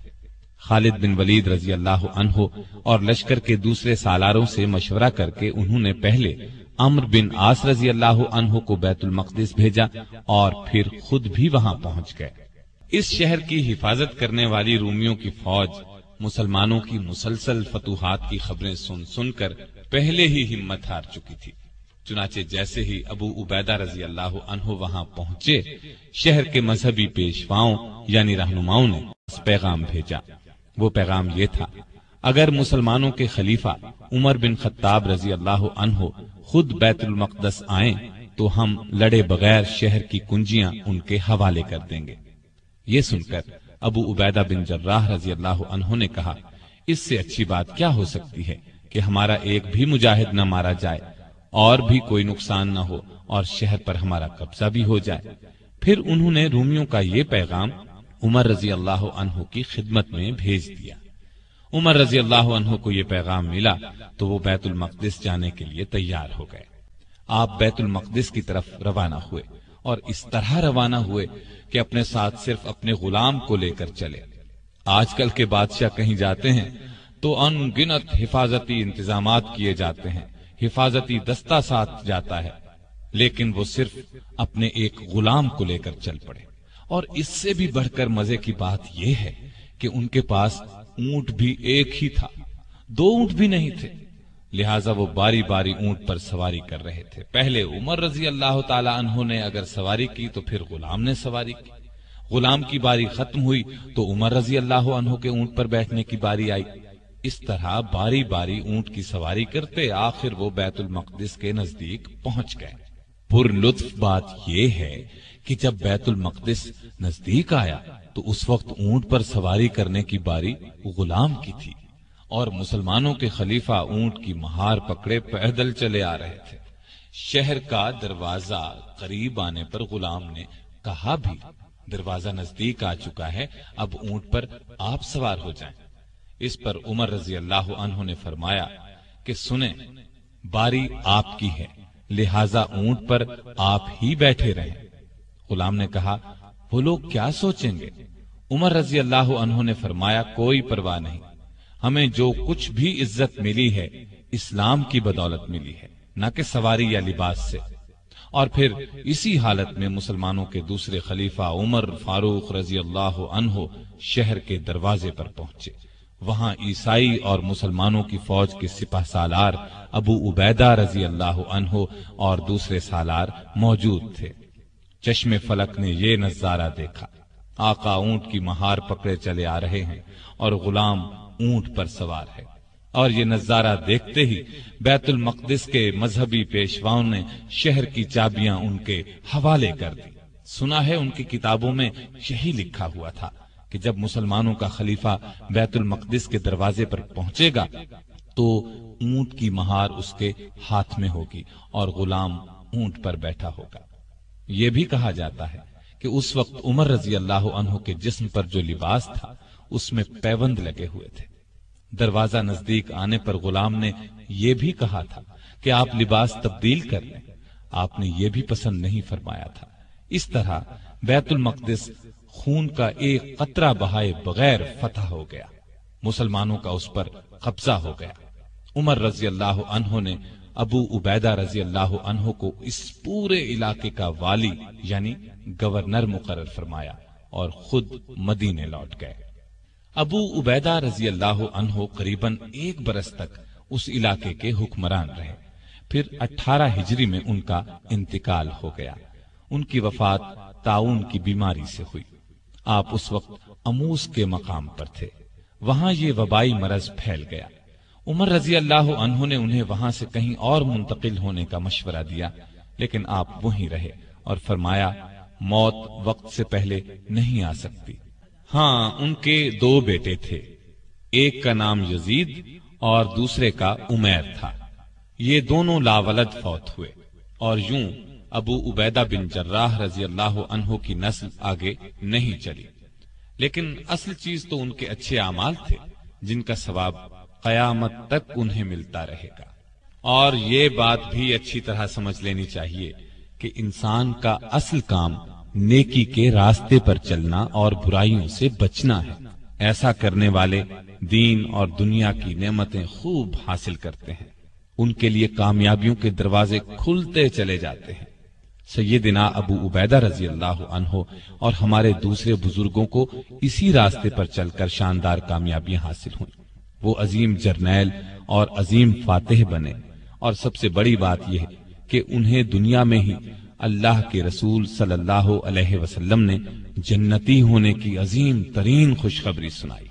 خالد بن ولید رضی اللہ عنہ اور لشکر کے دوسرے سالاروں سے مشورہ کر کے انہوں نے پہلے امر بن آس رضی اللہ عنہ کو بیت المقدس بھیجا اور پھر خود بھی وہاں پہنچ گئے۔ اس شہر کی حفاظت کرنے والی رومیوں کی فوج مسلمانوں کی مسلسل فتوحات کی خبریں سن سن کر پہلے ہی ہمت ہار چکی تھی۔ چنانچہ جیسے ہی ابو عبیدہ رضی اللہ عنہ وہاں پہنچے، شہر کے مذہبی پیشواؤں یعنی رہنماؤں نے پیغام بھیجا۔ وہ پیغام یہ تھا، اگر مسلمانوں کے خلیفہ عمر بن خطاب رضی اللہ عنہ خود بیت المقدس آئیں تو ہم لڑے بغیر شہر کی کنجیاں ان کے حوالے کر دیں گے۔ یہ سن کر ابو عبیدہ بن جراح رضی اللہ عنہ نے کہا، اس سے اچھی بات کیا ہو سکتی ہے کہ ہمارا ایک بھی مجاہد نہ مارا جائے اور بھی کوئی نقصان نہ ہو اور شہر پر ہمارا قبضہ بھی ہو جائے۔ پھر انہوں نے رومیوں کا یہ پیغام عمر رضی اللہ عنہ کی خدمت میں بھیج دیا۔ عمر رضی اللہ عنہ کو یہ پیغام ملا تو وہ بیت المقدس جانے کے لیے تیار ہو گئے۔ آپ بیت المقدس کی طرف روانہ ہوئے اور اس طرح روانہ ہوئے کہ اپنے ساتھ صرف اپنے غلام کو لے کر چلے۔ آج کل کے بادشاہ کہیں جاتے ہیں تو ان گنت حفاظتی انتظامات کیے جاتے ہیں۔ حفاظتی دستہ ساتھ جاتا ہے۔ لیکن وہ صرف اپنے ایک غلام کو لے کر چل پڑے۔ اور اس سے بھی بڑھ کر مزے کی بات یہ ہے کہ ان کے پاس اونٹ بھی ایک ہی تھا۔ دو اونٹ بھی نہیں تھے۔ لہٰذا وہ باری باری اونٹ پر سواری کر رہے تھے۔ پہلے عمر رضی اللہ تعالی عنہ نے اگر سواری کی تو پھر غلام نے سواری کی۔ غلام کی باری ختم ہوئی تو عمر رضی اللہ عنہ کے اونٹ پر بیٹھنے کی باری آئی۔ اس طرح باری باری اونٹ کی سواری کرتے آخر وہ بیت المقدس کے نزدیک پہنچ گئے۔ پر لطف بات یہ ہے کہ جب بیت المقدس نزدیک آیا تو اس وقت اونٹ پر سواری کرنے کی باری غلام کی تھی اور مسلمانوں کے خلیفہ اونٹ کی مہار پکڑے پیدل چلے آ رہے تھے۔ شہر کا دروازہ قریب آنے پر غلام نے کہا بھی، دروازہ نزدیک آ چکا ہے، اب اونٹ پر آپ سوار ہو جائیں۔ اس پر عمر رضی اللہ عنہ نے فرمایا کہ، سنیں، باری آپ کی ہے، لہذا اونٹ پر آپ ہی بیٹھے رہیں۔ غلام نے کہا وہ لوگ کیا سوچیں گے؟ عمر رضی اللہ عنہ نے فرمایا، کوئی پرواہ نہیں۔ ہمیں جو کچھ بھی عزت ملی ہے، اسلام کی بدولت ملی ہے، نہ کہ سواری یا لباس سے۔ اور پھر اسی حالت میں مسلمانوں کے دوسرے خلیفہ عمر فاروق رضی اللہ عنہ شہر کے دروازے پر پہنچے۔ وہاں عیسائی اور مسلمانوں کی فوج کے سپہ سالار ابو عبیدہ رضی اللہ عنہ اور دوسرے سالار موجود تھے۔ چشم فلک نے یہ نظارہ دیکھا۔ آقا اونٹ کی مہار پکڑے چلے آ رہے ہیں اور غلام اونٹ پر سوار ہے۔ اور یہ نظارہ دیکھتے ہی بیت المقدس کے مذہبی پیشواؤں نے شہر کی چابیاں ان کے حوالے کر دی۔ سنا ہے ان کی کتابوں میں یہی لکھا ہوا تھا کہ جب مسلمانوں کا خلیفہ بیت المقدس کے دروازے پر پہنچے گا تو اونٹ کی مہار اس کے ہاتھ میں ہوگی اور غلام اونٹ پر بیٹھا ہوگا۔ یہ بھی کہا جاتا ہے کہ اس وقت عمر رضی اللہ عنہ کے جسم پر جو لباس تھا، اس میں پیوند لگے ہوئے تھے۔ دروازہ نزدیک آنے پر غلام نے یہ بھی کہا تھا کہ آپ لباس تبدیل کر لیں۔ آپ نے یہ بھی پسند نہیں فرمایا تھا۔ اس طرح بیت المقدس خون کا ایک قطرہ بہائے بغیر فتح ہو گیا۔ مسلمانوں کا اس پر قبضہ ہو گیا۔ عمر رضی اللہ عنہ نے ابو عبیدہ رضی اللہ عنہ کو اس پورے علاقے کا والی یعنی گورنر مقرر فرمایا اور خود مدینے لوٹ گئے۔ ابو عبیدہ رضی اللہ عنہ قریباً ایک برس تک اس علاقے کے حکمران رہے۔ پھر اٹھارہ ہجری میں ان کا انتقال ہو گیا۔ ان کی وفات تعاون کی بیماری سے ہوئی۔ آپ اس وقت اموس کے مقام پر تھے۔ وہاں یہ وبائی مرض پھیل گیا۔ عمر رضی اللہ عنہ نے انہیں وہاں سے کہیں اور منتقل ہونے کا مشورہ دیا، لیکن آپ وہیں رہے اور فرمایا، موت وقت سے پہلے نہیں آ سکتی۔ ہاں ان کے دو بیٹے تھے۔ ایک کا نام یزید اور دوسرے کا امیر تھا۔ یہ دونوں لاولد فوت ہوئے۔ اور یوں ابو عبیدہ بن جراح رضی اللہ عنہ کی نسل آگے نہیں چلی۔ لیکن اصل چیز تو ان کے اچھے اعمال تھے، جن کا ثواب قیامت تک انہیں ملتا رہے گا۔ اور یہ بات بھی اچھی طرح سمجھ لینی چاہیے کہ انسان کا اصل کام نیکی کے راستے پر چلنا اور برائیوں سے بچنا ہے۔ ایسا کرنے والے دین اور دنیا کی نعمتیں خوب حاصل کرتے ہیں۔ ان کے لیے کامیابیوں کے دروازے کھلتے چلے جاتے ہیں۔ سیدنا ابو عبیدہ رضی اللہ عنہ اور ہمارے دوسرے بزرگوں کو اسی راستے پر چل کر شاندار کامیابیاں حاصل ہوئیں۔ وہ عظیم جرنیل اور عظیم فاتح بنے۔ اور سب سے بڑی بات یہ کہ انہیں دنیا میں ہی اللہ کے رسول صلی اللہ علیہ وسلم نے جنتی ہونے کی عظیم ترین خوشخبری سنائی۔